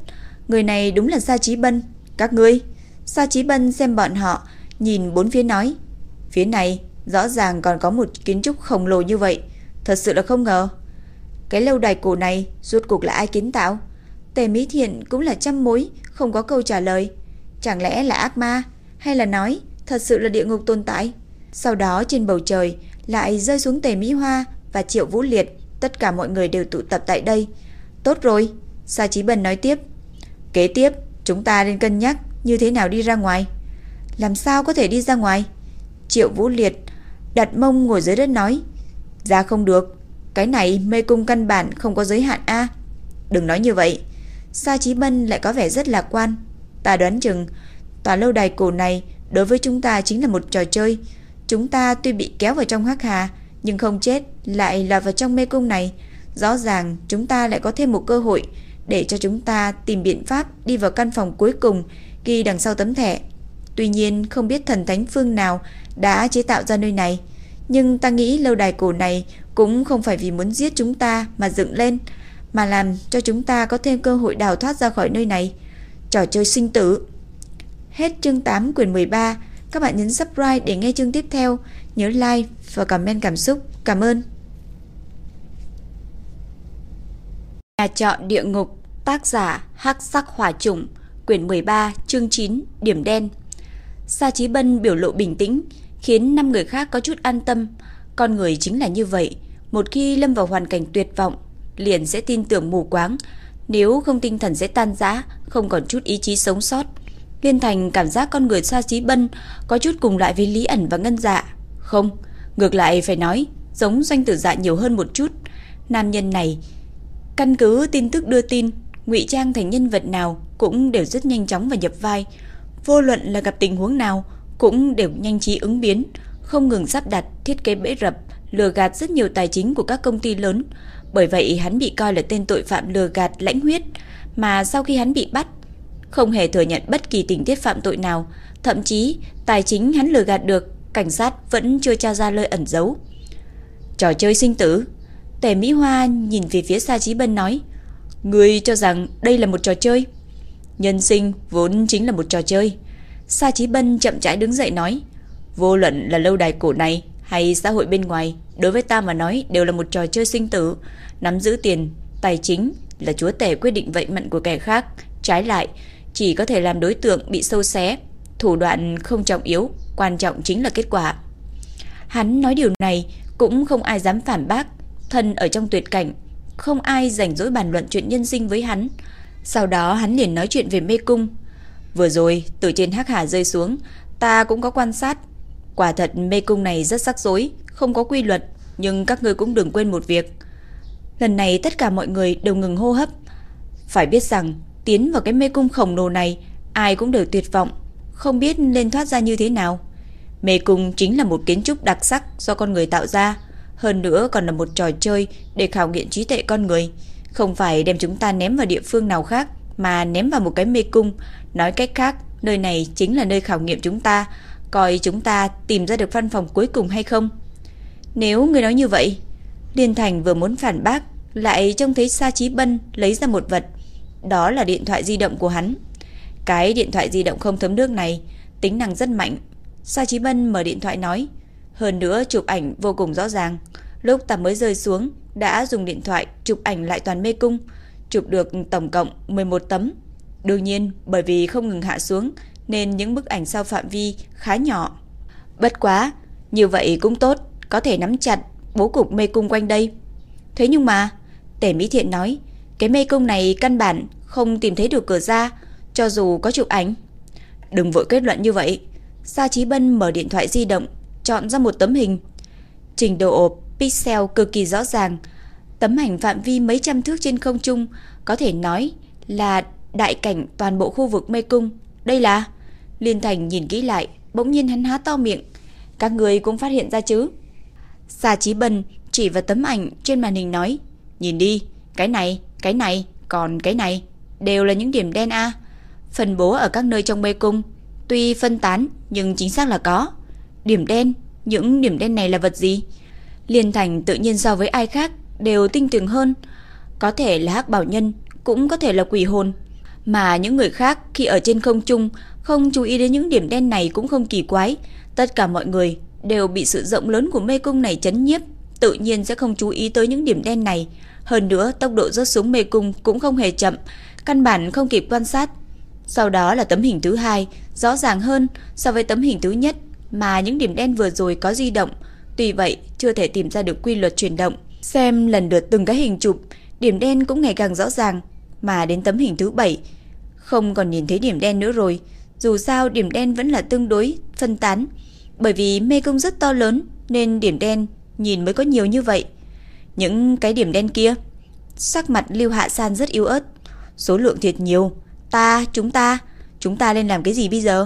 Người này đúng là Sa Chí Bân. Các ngươi, Sa Chí Bân xem bọn họ, nhìn bốn phía nói, phía này rõ ràng còn có một kiến trúc khổng lồ như vậy, thật sự là không ngờ. Cái lâu đài cổ này rốt cuộc là ai kiến tạo? Tề Mỹ Thiện cũng là trăm mối, không có câu trả lời. Chẳng lẽ là ác ma, hay là nói thật sự là địa ngục tồn tại? Sau đó trên bầu trời lại rơi xuống Tề Mỹ Hoa và Triệu Vũ Liệt, tất cả mọi người đều tụ tập tại đây. Tốt rồi, Sa Chí Bân nói tiếp. Kế tiếp, chúng ta nên cân nhắc như thế nào đi ra ngoài. Làm sao có thể đi ra ngoài? Triệu Vũ Liệt đặt mông ngồi dưới đất nói. Ra không được, cái này mê cung căn bản không có giới hạn a. Đừng nói như vậy. Sa Chí Bân lại có vẻ rất lạc quan. Ta đoán chừng tòa lâu đài cổ này đối với chúng ta chính là một trò chơi. Chúng ta tuy bị kéo vào trong hắc hà, nhưng không chết, lại là vào trong mê cung này. Rõ ràng chúng ta lại có thêm một cơ hội để cho chúng ta tìm biện pháp đi vào căn phòng cuối cùng ghi đằng sau tấm thẻ. Tuy nhiên không biết thần thánh phương nào đã chế tạo ra nơi này, nhưng ta nghĩ lâu đài cổ này cũng không phải vì muốn giết chúng ta mà dựng lên, mà làm cho chúng ta có thêm cơ hội đào thoát ra khỏi nơi này. Trò chơi sinh tử. Hết chương 8 quyển 13. Các bạn nhấn subscribe để nghe chương tiếp theo. Nhớ like và comment cảm xúc. Cảm ơn. Nhà trọ địa ngục, tác giả Hắc Sắc Hỏa Trùng, quyển 13, chương 9, điểm đen. Sa Chí Bân biểu lộ bình tĩnh, khiến năm người khác có chút an tâm. Con người chính là như vậy, một khi lâm vào hoàn cảnh tuyệt vọng, liền sẽ tin tưởng mù quáng, nếu không tinh thần sẽ tan rã, không còn chút ý chí sống sót. Liên Thành cảm giác con người Sa Chí Bân có chút cùng loại với Lý ẩn và Ngân Dạ. Không, ngược lại phải nói, giống doanh tử dạ nhiều hơn một chút. Nam nhân này căn cứ tin tức đưa tin, ngụy trang thành nhân vật nào cũng đều rất nhanh chóng và nhập vai. Vô luận là gặp tình huống nào cũng đều nhanh trí ứng biến, không ngừng sắp đặt thiết kế bẫy rập, lừa gạt rất nhiều tài chính của các công ty lớn. Bởi vậy hắn bị coi là tên tội phạm lừa gạt lãnh huyết, mà sau khi hắn bị bắt, không hề thừa nhận bất kỳ tình tiết phạm tội nào, thậm chí tài chính hắn lừa gạt được, cảnh sát vẫn chưa tra ra lời ẩn giấu. Trò chơi sinh tử. Tề Mỹ Hoa nhìn về phía Sa Chí Bân nói, "Ngươi cho rằng đây là một trò chơi?" Nhân sinh vốn chính là một trò chơi. Sa Chí Bân chậm rãi đứng dậy nói, "Vô luận là lâu đài cổ này hay xã hội bên ngoài, đối với ta mà nói đều là một trò chơi sinh tử, nắm giữ tiền, tài chính là chúa tể quyết định vận mệnh của kẻ khác, trái lại chỉ có thể làm đối tượng bị sâu xé, thủ đoạn không trọng yếu, quan trọng chính là kết quả." Hắn nói điều này cũng không ai dám phản bác, thân ở trong tuyệt cảnh, không ai rảnh rỗi bàn luận chuyện nhân sinh với hắn. Sau đó hắn liền nói chuyện về mê cung. Vừa rồi, từ trên hắc hà rơi xuống, ta cũng có quan sát. Quả thật mê cung này rất rắc rối, không có quy luật, nhưng các ngươi cũng đừng quên một việc. Lần này tất cả mọi người đều ngừng hô hấp. Phải biết rằng, tiến vào cái mê cung khổng lồ này, ai cũng đều tuyệt vọng, không biết lên thoát ra như thế nào. Mê cung chính là một kiến trúc đặc sắc do con người tạo ra, hơn nữa còn là một trò chơi để khảo nghiệm trí tuệ con người, không phải đem chúng ta ném vào địa phương nào khác mà ném vào một cái mê cung, nói cách khác, nơi này chính là nơi khảo nghiệm chúng ta, coi chúng ta tìm ra được văn phòng cuối cùng hay không. Nếu người nói như vậy, Liên Thành vừa muốn phản bác, lại trông thấy Sa Chí Bân lấy ra một vật, đó là điện thoại di động của hắn. Cái điện thoại di động không thấm nước này, tính năng rất mạnh. Sa Chí Bân mở điện thoại nói, hơn nữa chụp ảnh vô cùng rõ ràng. Lúc ta mới rơi xuống, đã dùng điện thoại chụp ảnh lại toàn mê cung, chụp được tổng cộng 11 tấm. Đương nhiên, bởi vì không ngừng hạ xuống, nên những bức ảnh sau phạm vi khá nhỏ. Bất quá, như vậy cũng tốt, có thể nắm chặt bố cục mê cung quanh đây. Thế nhưng mà, Tề Mỹ Thiện nói, cái mê cung này căn bản không tìm thấy được cửa ra, cho dù có chụp ảnh. Đừng vội kết luận như vậy. Sa Chí Bân mở điện thoại di động, chọn ra một tấm hình. Trình độ pixel cực kỳ rõ ràng. Tấm ảnh phạm vi mấy trăm thước trên không trung, có thể nói là đại cảnh toàn bộ khu vực mê cung. Đây là... Liên Thành nhìn kỹ lại, bỗng nhiên hắn há to miệng. Các người cũng phát hiện ra chứ? Sa Chí Bân chỉ vào tấm ảnh trên màn hình nói, nhìn đi, cái này, cái này, còn cái này, đều là những điểm đen A. Phân bố ở các nơi trong mê cung, tuy phân tán nhưng chính xác là có. Điểm đen, những điểm đen này là vật gì? Liên Thành tự nhiên so với ai khác đều tinh tường hơn. Có thể là hắc bảo nhân, cũng có thể là quỷ hồn. Mà những người khác khi ở trên không trung không chú ý đến những điểm đen này cũng không kỳ quái. Tất cả mọi người đều bị sự rộng lớn của mê cung này chấn nhiếp, tự nhiên sẽ không chú ý tới những điểm đen này. Hơn nữa, tốc độ rớt xuống mê cung cũng không hề chậm, căn bản không kịp quan sát. Sau đó là tấm hình thứ hai, rõ ràng hơn so với tấm hình thứ nhất, mà những điểm đen vừa rồi có di động, tuy vậy chưa thể tìm ra được quy luật chuyển động. Xem lần lượt từng cái hình chụp, điểm đen cũng ngày càng rõ ràng, mà đến tấm hình thứ bảy không còn nhìn thấy điểm đen nữa rồi. Dù sao điểm đen vẫn là tương đối phân tán, bởi vì mê cung rất to lớn nên điểm đen nhìn mới có nhiều như vậy. Những cái điểm đen kia, sắc mặt Lưu Hạ San rất yếu ớt, số lượng thiệt nhiều, ta, chúng ta, chúng ta nên làm cái gì bây giờ?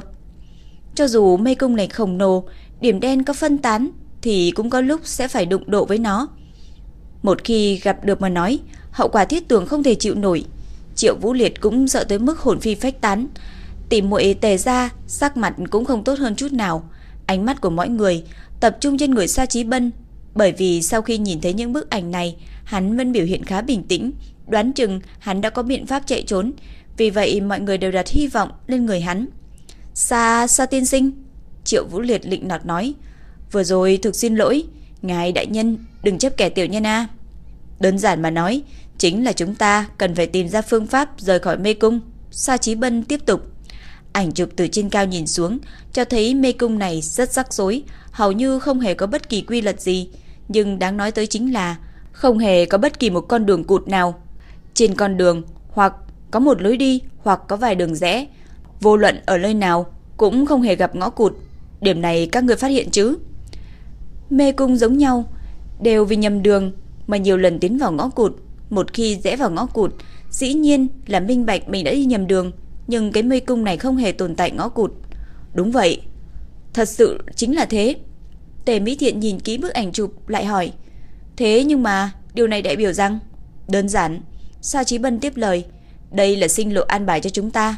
Cho dù mê cung này khổng lồ, điểm đen có phân tán thì cũng có lúc sẽ phải đụng độ với nó. Một khi gặp được mà nói, hậu quả thiết tưởng không thể chịu nổi. Triệu Vũ Liệt cũng sợ tới mức hồn phi phách tán. Tìm muội tề ra, sắc mặt cũng không tốt hơn chút nào. Ánh mắt của mọi người tập trung trên người Sa Chí Bân, bởi vì sau khi nhìn thấy những bức ảnh này, hắn vẫn biểu hiện khá bình tĩnh, đoán chừng hắn đã có biện pháp chạy trốn, vì vậy mọi người đều đặt hy vọng lên người hắn. Sa, Sa tiên sinh, Triệu Vũ Liệt lịnh nọt nói, vừa rồi thực xin lỗi, ngài đại nhân đừng chấp kẻ tiểu nhân a. Đơn giản mà nói, chính là chúng ta cần phải tìm ra phương pháp rời khỏi mê cung. Sa Chí Bân tiếp tục. Ảnh chụp từ trên cao nhìn xuống cho thấy mê cung này rất rắc rối, hầu như không hề có bất kỳ quy luật gì, nhưng đáng nói tới chính là không hề có bất kỳ một con đường cụt nào. Trên con đường hoặc có một lối đi hoặc có vài đường rẽ, vô luận ở nơi nào cũng không hề gặp ngõ cụt. Điểm này các người phát hiện chứ? Mê cung giống nhau, đều vì nhầm đường mà nhiều lần tiến vào ngõ cụt. Một khi rẽ vào ngõ cụt, dĩ nhiên là minh bạch mình đã đi nhầm đường, nhưng cái mê cung này không hề tồn tại ngõ cụt. Đúng vậy, thật sự chính là thế. Tề Mỹ Thiện nhìn kỹ bức ảnh chụp lại hỏi, thế nhưng mà điều này đại biểu rằng đơn giản. Sa Chí Bân tiếp lời, đây là sinh lộ an bài cho chúng ta.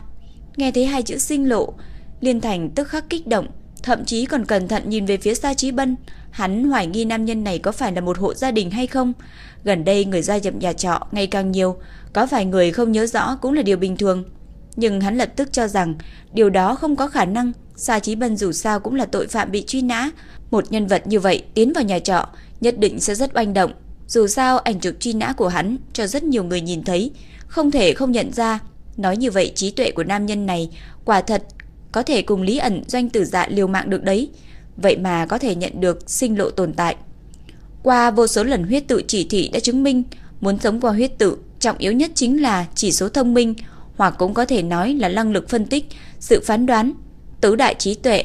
Nghe thấy hai chữ sinh lộ, Liên Thành tức khắc kích động, thậm chí còn cẩn thận nhìn về phía Sa Chí Bân, hắn hoài nghi nam nhân này có phải là một hộ gia đình hay không. Gần đây người gia nhập nhà trọ ngày càng nhiều, có vài người không nhớ rõ cũng là điều bình thường. Nhưng hắn lập tức cho rằng điều đó không có khả năng, Sa Chí Bân dù sao cũng là tội phạm bị truy nã, một nhân vật như vậy tiến vào nhà trọ nhất định sẽ rất oanh động. Dù sao ảnh chụp truy nã của hắn cho rất nhiều người nhìn thấy, không thể không nhận ra. Nói như vậy trí tuệ của nam nhân này quả thật có thể cùng Lý ẩn doanh tử dạ liều mạng được đấy. Vậy mà có thể nhận được sinh lộ tồn tại. Qua vô số lần huyết tự chỉ thị đã chứng minh muốn sống qua huyết tự trọng yếu nhất chính là chỉ số thông minh hoặc cũng có thể nói là năng lực phân tích, sự phán đoán, tứ đại trí tuệ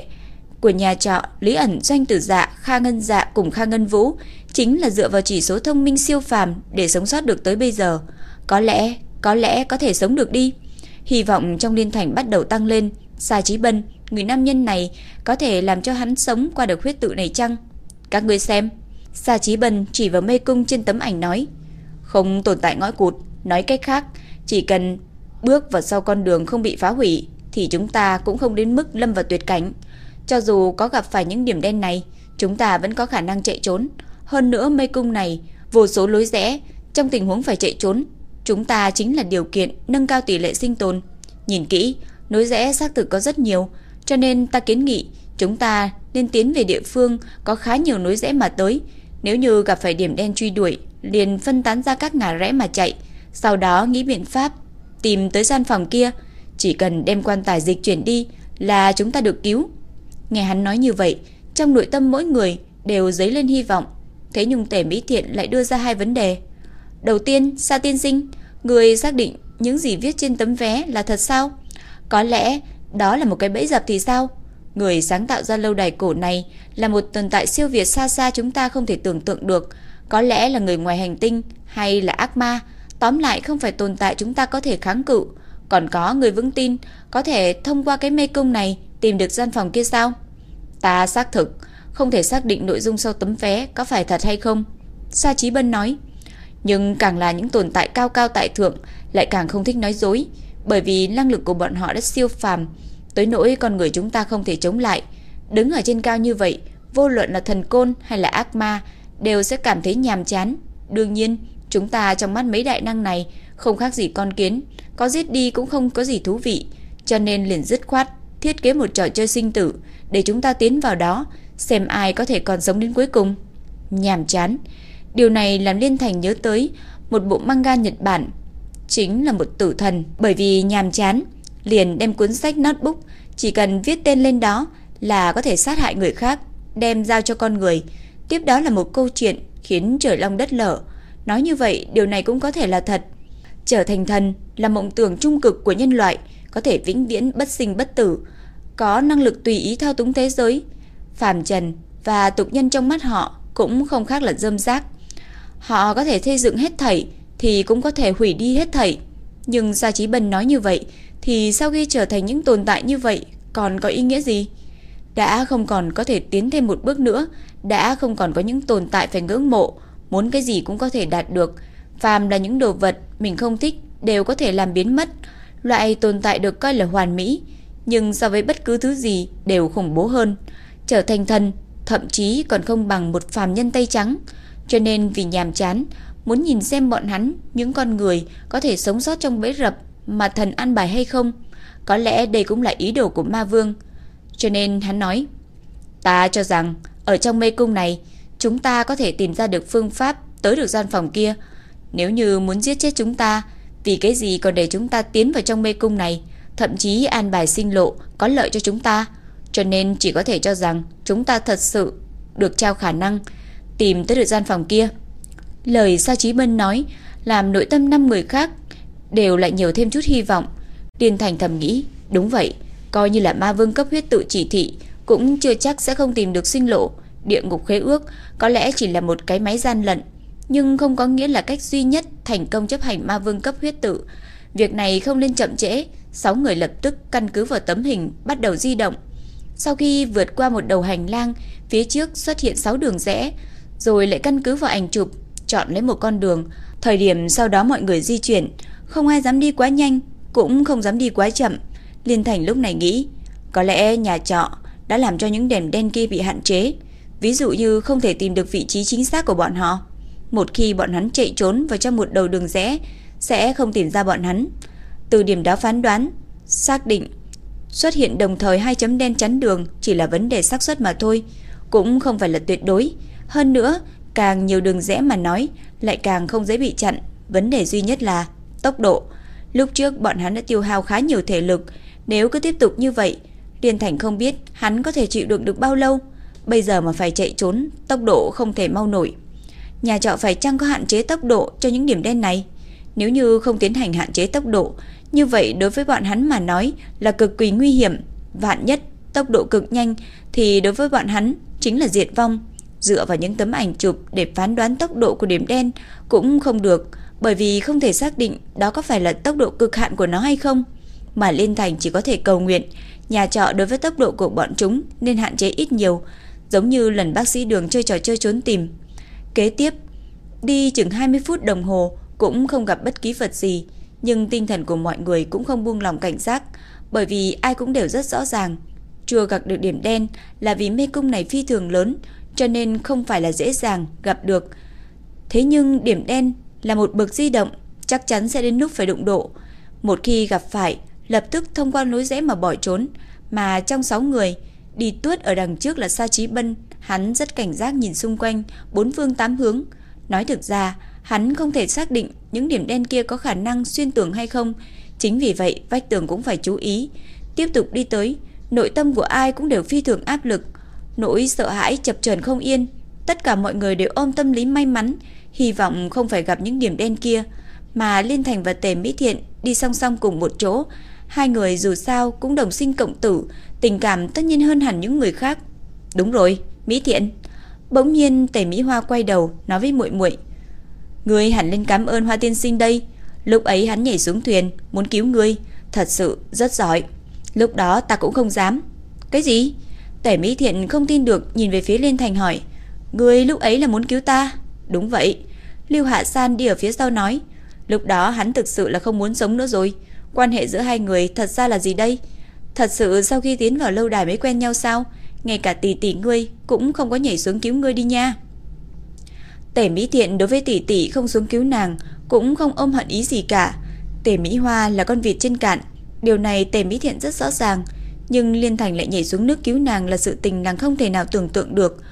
của nhà trọ Lý ẩn doanh tử dạ, Kha Ngân Dạ cùng Kha Ngân Vũ chính là dựa vào chỉ số thông minh siêu phàm để sống sót được tới bây giờ. Có lẽ, có lẽ có thể sống được đi. Hy vọng trong liên thành bắt đầu tăng lên, Sa Chí Bân người nam nhân này có thể làm cho hắn sống qua được huyết tự này chăng? Các ngươi xem. Sa Chí Bân chỉ vào mê cung trên tấm ảnh nói. Không tồn tại ngõ cụt. Nói cách khác, chỉ cần bước vào sau con đường không bị phá hủy thì chúng ta cũng không đến mức lâm vào tuyệt cảnh. Cho dù có gặp phải những điểm đen này, chúng ta vẫn có khả năng chạy trốn. Hơn nữa mê cung này, vô số lối rẽ, trong tình huống phải chạy trốn, chúng ta chính là điều kiện nâng cao tỷ lệ sinh tồn. Nhìn kỹ, nối rẽ xác thực có rất nhiều, cho nên ta kiến nghị chúng ta nên tiến về địa phương có khá nhiều nối rẽ mà tới. Nếu như gặp phải điểm đen truy đuổi, liền phân tán ra các ngả rẽ mà chạy, sau đó nghĩ biện pháp tìm tới gian phòng kia, chỉ cần đem quan tài dịch chuyển đi là chúng ta được cứu. Nghe hắn nói như vậy, trong nội tâm mỗi người đều dấy lên hy vọng. Thế nhưng tể Mỹ Thiện lại đưa ra hai vấn đề. Đầu tiên, Sa tiên sinh, người xác định những gì viết trên tấm vé là thật sao? Có lẽ đó là một cái bẫy dập thì sao? Người sáng tạo ra lâu đài cổ này là một tồn tại siêu việt xa xa chúng ta không thể tưởng tượng được. Có lẽ là người ngoài hành tinh hay là ác ma. Tóm lại không phải tồn tại chúng ta có thể kháng cự. Còn có người vững tin có thể thông qua cái mê cung này tìm được gian phòng kia sao? Ta xác thực, không thể xác định nội dung sau tấm vé có phải thật hay không. Sa Chí Bân nói. Nhưng càng là những tồn tại cao cao tại thượng lại càng không thích nói dối, bởi vì năng lực của bọn họ đã siêu phàm, tới nỗi con người chúng ta không thể chống lại. Đứng ở trên cao như vậy, vô luận là thần côn hay là ác ma đều sẽ cảm thấy nhàm chán. Đương nhiên, chúng ta trong mắt mấy đại năng này không khác gì con kiến, có giết đi cũng không có gì thú vị, cho nên liền dứt khoát thiết kế một trò chơi sinh tử để chúng ta tiến vào đó, xem ai có thể còn sống đến cuối cùng. Nhàm chán. Điều này làm Liên Thành nhớ tới một bộ manga Nhật Bản, chính là một tử thần, bởi vì nhàm chán, liền đem cuốn sách notebook, chỉ cần viết tên lên đó là có thể sát hại người khác, đem giao cho con người. Tiếp đó là một câu chuyện khiến trời long đất lở. Nói như vậy, điều này cũng có thể là thật. Trở thành thần là mộng tưởng trung cực của nhân loại, có thể vĩnh viễn bất sinh bất tử, có năng lực tùy ý thao túng thế giới. Phàm trần và tục nhân trong mắt họ cũng không khác là dâm rác. Họ có thể xây dựng hết thảy thì cũng có thể hủy đi hết thảy. Nhưng Gia trí Bân nói như vậy thì sau khi trở thành những tồn tại như vậy còn có ý nghĩa gì? Đã không còn có thể tiến thêm một bước nữa, đã không còn có những tồn tại phải ngưỡng mộ, muốn cái gì cũng có thể đạt được. Phàm là những đồ vật mình không thích đều có thể làm biến mất. Loại tồn tại được coi là hoàn mỹ, nhưng so với bất cứ thứ gì đều khủng bố hơn. Trở thành thần, thậm chí còn không bằng một phàm nhân tay trắng. Cho nên vì nhàm chán, muốn nhìn xem bọn hắn, những con người có thể sống sót trong bẫy rập mà thần ăn bài hay không. Có lẽ đây cũng là ý đồ của ma vương. Cho nên hắn nói, ta cho rằng ở trong mê cung này, chúng ta có thể tìm ra được phương pháp tới được gian phòng kia. Nếu như muốn giết chết chúng ta, vì cái gì còn để chúng ta tiến vào trong mê cung này, thậm chí an bài sinh lộ có lợi cho chúng ta. Cho nên chỉ có thể cho rằng chúng ta thật sự được trao khả năng tìm tới được gian phòng kia. Lời Sa Chí Bân nói làm nội tâm năm người khác đều lại nhiều thêm chút hy vọng. Điền Thành thầm nghĩ, đúng vậy, coi như là ma vương cấp huyết tự chỉ thị cũng chưa chắc sẽ không tìm được sinh lộ. Địa ngục khế ước có lẽ chỉ là một cái máy gian lận, nhưng không có nghĩa là cách duy nhất thành công chấp hành ma vương cấp huyết tự. Việc này không nên chậm trễ, sáu người lập tức căn cứ vào tấm hình bắt đầu di động. Sau khi vượt qua một đầu hành lang, phía trước xuất hiện 6 đường rẽ, rồi lại căn cứ vào ảnh chụp, chọn lấy một con đường. Thời điểm sau đó mọi người di chuyển, không ai dám đi quá nhanh, cũng không dám đi quá chậm. Liên Thành lúc này nghĩ, có lẽ nhà trọ đã làm cho những đèn đen kia bị hạn chế, ví dụ như không thể tìm được vị trí chính xác của bọn họ. Một khi bọn hắn chạy trốn vào trong một đầu đường rẽ, sẽ không tìm ra bọn hắn. Từ điểm đó phán đoán, xác định xuất hiện đồng thời hai chấm đen chắn đường chỉ là vấn đề xác suất mà thôi, cũng không phải là tuyệt đối. Hơn nữa, càng nhiều đường rẽ mà nói, lại càng không dễ bị chặn. Vấn đề duy nhất là tốc độ. Lúc trước bọn hắn đã tiêu hao khá nhiều thể lực, nếu cứ tiếp tục như vậy, Liên Thành không biết hắn có thể chịu được được bao lâu. Bây giờ mà phải chạy trốn, tốc độ không thể mau nổi. Nhà trọ phải chăng có hạn chế tốc độ cho những điểm đen này? Nếu như không tiến hành hạn chế tốc độ, như vậy đối với bọn hắn mà nói là cực kỳ nguy hiểm. Vạn nhất tốc độ cực nhanh thì đối với bọn hắn chính là diệt vong. Dựa vào những tấm ảnh chụp để phán đoán tốc độ của điểm đen cũng không được, bởi vì không thể xác định đó có phải là tốc độ cực hạn của nó hay không. Mà Liên Thành chỉ có thể cầu nguyện, Nhà trọ đối với tốc độ của bọn chúng nên hạn chế ít nhiều, giống như lần bác sĩ đường chơi trò chơi trốn tìm. Kế tiếp, đi chừng 20 phút đồng hồ cũng không gặp bất kỳ vật gì, nhưng tinh thần của mọi người cũng không buông lòng cảnh giác, bởi vì ai cũng đều rất rõ ràng, chưa gặp được điểm đen là vì mê cung này phi thường lớn, cho nên không phải là dễ dàng gặp được. Thế nhưng điểm đen là một bậc di động, chắc chắn sẽ đến lúc phải đụng độ. Một khi gặp phải, lập tức thông qua lối rẽ mà bỏ trốn, mà trong 6 người, đi tuốt ở đằng trước là Sa Chí Bân, hắn rất cảnh giác nhìn xung quanh, bốn phương tám hướng. Nói thực ra, hắn không thể xác định những điểm đen kia có khả năng xuyên tường hay không, chính vì vậy vách tường cũng phải chú ý. Tiếp tục đi tới, nội tâm của ai cũng đều phi thường áp lực, nỗi sợ hãi chập chờn không yên. Tất cả mọi người đều ôm tâm lý may mắn, hy vọng không phải gặp những điểm đen kia, mà Liên Thành và Tề Mỹ Thiện đi song song cùng một chỗ. Hai người dù sao cũng đồng sinh cộng tử, tình cảm tất nhiên hơn hẳn những người khác. Đúng rồi, Mỹ Thiện. Bỗng nhiên Tề Mỹ Hoa quay đầu nói với muội muội, "Ngươi hẳn lên cảm ơn Hoa tiên sinh đây, lúc ấy hắn nhảy xuống thuyền muốn cứu ngươi, thật sự rất giỏi." Lúc đó ta cũng không dám. Cái gì? Tể Mỹ Thiện không tin được nhìn về phía Liên Thành hỏi. Người lúc ấy là muốn cứu ta? Đúng vậy. Lưu Hạ San đi ở phía sau nói. Lúc đó hắn thực sự là không muốn sống nữa rồi. Quan hệ giữa hai người thật ra là gì đây? Thật sự sau khi tiến vào lâu đài mới quen nhau sao? Ngay cả tỷ tỷ ngươi cũng không có nhảy xuống cứu ngươi đi nha. Tể Mỹ Thiện đối với tỷ tỷ không xuống cứu nàng cũng không ôm hận ý gì cả. Tể Mỹ Hoa là con vịt trên cạn, Điều này Tề Mỹ Thiện rất rõ ràng, nhưng Liên Thành lại nhảy xuống nước cứu nàng là sự tình nàng không thể nào tưởng tượng được.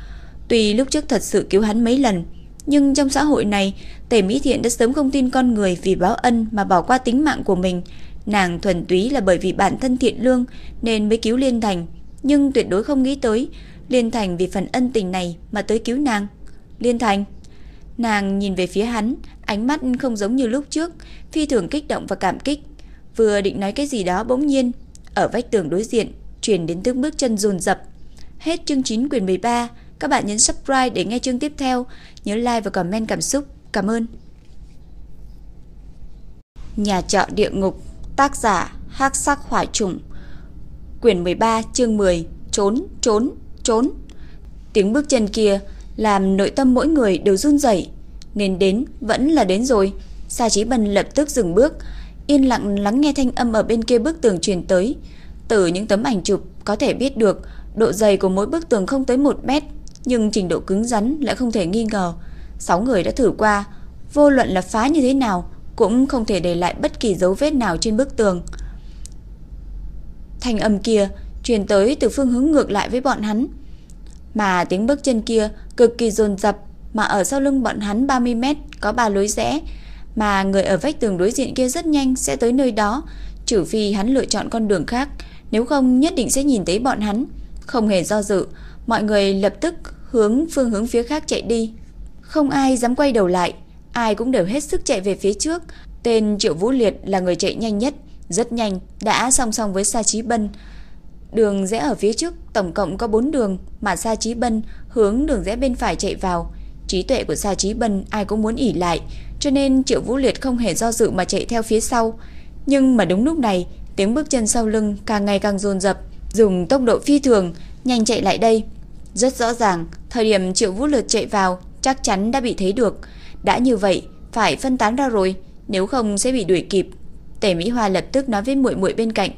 Tuy lúc trước thật sự cứu hắn mấy lần, nhưng trong xã hội này, Tề Mỹ Thiện đã sớm không tin con người vì báo ân mà bỏ qua tính mạng của mình. Nàng thuần túy là bởi vì bản thân thiện lương nên mới cứu Liên Thành, nhưng tuyệt đối không nghĩ tới Liên Thành vì phần ân tình này mà tới cứu nàng. Liên Thành, nàng nhìn về phía hắn, ánh mắt không giống như lúc trước, phi thường kích động và cảm kích. Vừa định nói cái gì đó bỗng nhiên, ở vách tường đối diện truyền đến tiếng bước chân dồn dập. Hết chương 9 quyển 13, các bạn nhấn subscribe để nghe chương tiếp theo, nhớ like và comment cảm xúc. Cảm ơn. Nhà trọ địa ngục, tác giả Hắc Sắc Hỏa Trùng. Quyển 13, chương 10, trốn, trốn, trốn. Tiếng bước chân kia làm nội tâm mỗi người đều run rẩy, nên đến vẫn là đến rồi. Sa Chí Bân lập tức dừng bước, yên lặng lắng nghe thanh âm ở bên kia bức tường truyền tới. Từ những tấm ảnh chụp có thể biết được độ dày của mỗi bức tường không tới 1 mét, nhưng trình độ cứng rắn lại không thể nghi ngờ. Sáu người đã thử qua, vô luận là phá như thế nào cũng không thể để lại bất kỳ dấu vết nào trên bức tường. Thanh âm kia truyền tới từ phương hướng ngược lại với bọn hắn, mà tiếng bước chân kia cực kỳ dồn dập, mà ở sau lưng bọn hắn 30 mét có ba lối rẽ, mà người ở vách tường đối diện kia rất nhanh sẽ tới nơi đó, trừ phi hắn lựa chọn con đường khác, nếu không nhất định sẽ nhìn thấy bọn hắn. Không hề do dự, mọi người lập tức hướng phương hướng phía khác chạy đi. Không ai dám quay đầu lại, ai cũng đều hết sức chạy về phía trước. Tên Triệu Vũ Liệt là người chạy nhanh nhất, rất nhanh, đã song song với Sa Chí Bân. Đường rẽ ở phía trước tổng cộng có 4 đường, mà Sa Chí Bân hướng đường rẽ bên phải chạy vào. Trí tuệ của Sa Chí Bân ai cũng muốn ỉ lại, cho nên Triệu Vũ Liệt không hề do dự mà chạy theo phía sau. Nhưng mà đúng lúc này, tiếng bước chân sau lưng càng ngày càng dồn dập, dùng tốc độ phi thường nhanh chạy lại đây. Rất rõ ràng, thời điểm Triệu Vũ Liệt chạy vào chắc chắn đã bị thấy được. Đã như vậy, phải phân tán ra rồi, nếu không sẽ bị đuổi kịp. Tề Mỹ Hoa lập tức nói với muội muội bên cạnh.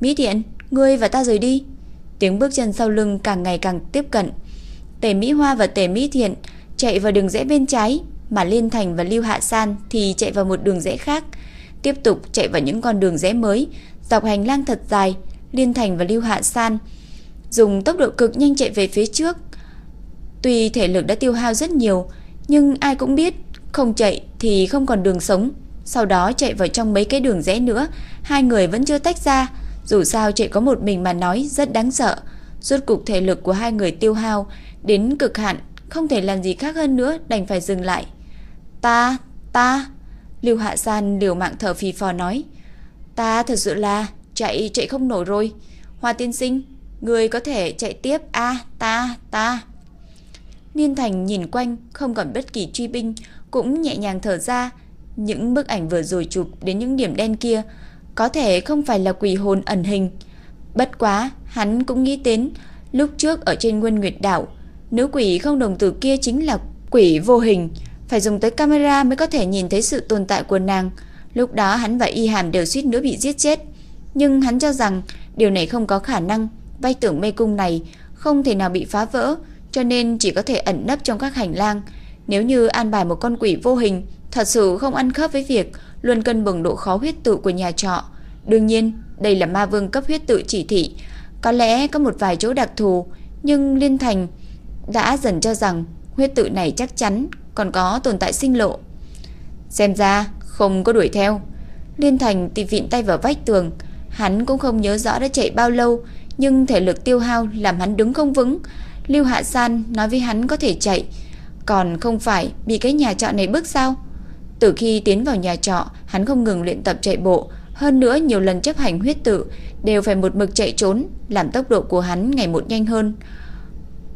"Mỹ Thiện, ngươi và ta rời đi." Tiếng bước chân sau lưng càng ngày càng tiếp cận. Tề Mỹ Hoa và Tề Mỹ Thiện chạy vào đường rẽ bên trái, mà Liên Thành và Lưu Hạ San thì chạy vào một đường rẽ khác, tiếp tục chạy vào những con đường rẽ mới, dọc hành lang thật dài, Liên Thành và Lưu Hạ San dùng tốc độ cực nhanh chạy về phía trước. Tuy thể lực đã tiêu hao rất nhiều, nhưng ai cũng biết không chạy thì không còn đường sống. Sau đó chạy vào trong mấy cái đường rẽ nữa, hai người vẫn chưa tách ra, dù sao chạy có một mình mà nói rất đáng sợ. Rốt cục thể lực của hai người tiêu hao đến cực hạn, không thể làm gì khác hơn nữa, đành phải dừng lại. Ta, ta Lưu Hạ gian liều mạng thở phì phò nói. Ta thật sự là chạy chạy không nổi rồi. Hoa tiên sinh Người có thể chạy tiếp. A ta ta. Niên Thành nhìn quanh Không còn bất kỳ truy binh Cũng nhẹ nhàng thở ra. Những bức ảnh vừa rồi chụp đến những điểm đen kia Có thể không phải là quỷ hồn ẩn hình. Bất quá, hắn cũng nghĩ đến lúc trước ở trên Nguyên Nguyệt đảo, nữ quỷ không đồng tử kia chính là quỷ vô hình, phải dùng tới camera mới có thể nhìn thấy sự tồn tại của nàng. Lúc đó hắn và Y Hàm đều suýt nữa bị giết chết, nhưng hắn cho rằng điều này không có khả năng, vay tưởng mê cung này không thể nào bị phá vỡ, cho nên chỉ có thể ẩn nấp trong các hành lang. Nếu như an bài một con quỷ vô hình, thật sự không ăn khớp với việc luôn cân bằng độ khó huyết tự của nhà trọ. Đương nhiên, đây là ma vương cấp huyết tự chỉ thị, có lẽ có một vài chỗ đặc thù, nhưng Liên Thành đã dần cho rằng huyết tự này chắc chắn còn có tồn tại sinh lộ. Xem ra không có đuổi theo. Liên Thành tìm vịn tay vào vách tường, hắn cũng không nhớ rõ đã chạy bao lâu, nhưng thể lực tiêu hao làm hắn đứng không vững. Lưu Hạ San nói với hắn có thể chạy, còn không phải bị cái nhà trọ này bức sao? Từ khi tiến vào nhà trọ, hắn không ngừng luyện tập chạy bộ, hơn nữa nhiều lần chấp hành huyết tự đều phải một mực chạy trốn, làm tốc độ của hắn ngày một nhanh hơn.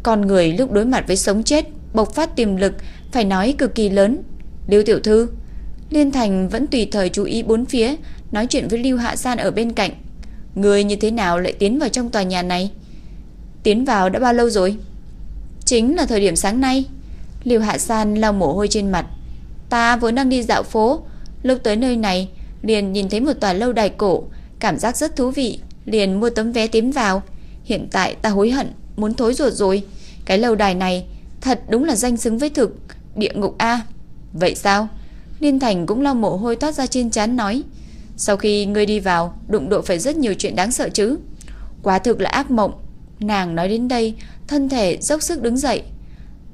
Con người lúc đối mặt với sống chết, bộc phát tiềm lực phải nói cực kỳ lớn. Lưu tiểu thư, Liên Thành vẫn tùy thời chú ý bốn phía, nói chuyện với Lưu Hạ San ở bên cạnh. Người như thế nào lại tiến vào trong tòa nhà này? Tiến vào đã bao lâu rồi? Chính là thời điểm sáng nay. Lưu Hạ San lau mồ hôi trên mặt. Ta vốn đang đi dạo phố, lúc tới nơi này liền nhìn thấy một tòa lâu đài cổ, cảm giác rất thú vị, liền mua tấm vé tiến vào. Hiện tại ta hối hận, muốn thối ruột rồi. Cái lâu đài này thật đúng là danh xứng với thực, địa ngục a. Vậy sao? Liên Thành cũng lau mồ hôi toát ra trên trán nói, sau khi ngươi đi vào, đụng độ phải rất nhiều chuyện đáng sợ chứ. Quá thực là ác mộng. Nàng nói đến đây, thân thể dốc sức đứng dậy.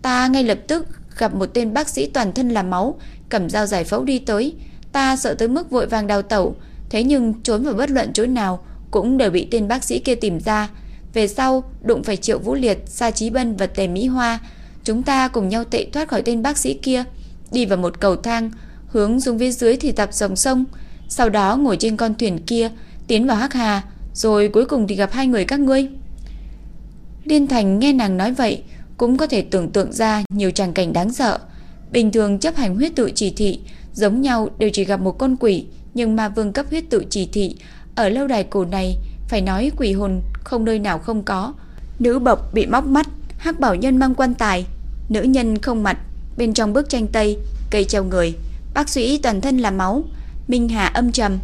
Ta ngay lập tức gặp một tên bác sĩ toàn thân là máu, cầm dao giải phẫu đi tới. Ta sợ tới mức vội vàng đào tẩu, thế nhưng trốn vào bất luận chỗ nào cũng đều bị tên bác sĩ kia tìm ra. Về sau, đụng phải Triệu Vũ Liệt, Sa Chí Bân và Tề Mỹ Hoa, chúng ta cùng nhau tệ thoát khỏi tên bác sĩ kia, đi vào một cầu thang, hướng xuống phía dưới thì tập dòng sông, sau đó ngồi trên con thuyền kia, tiến vào Hắc Hà, rồi cuối cùng thì gặp hai người các ngươi. Liên Thành nghe nàng nói vậy, cũng có thể tưởng tượng ra nhiều tràng cảnh đáng sợ. Bình thường chấp hành huyết tự chỉ thị, giống nhau đều chỉ gặp một con quỷ, nhưng ma vương cấp huyết tự chỉ thị, ở lâu đài cổ này, phải nói quỷ hồn không nơi nào không có. Nữ bộc bị móc mắt, hắc bảo nhân mang quan tài, nữ nhân không mặt, bên trong bức tranh tây, cây treo người, bác sĩ toàn thân là máu, minh hà âm trầm,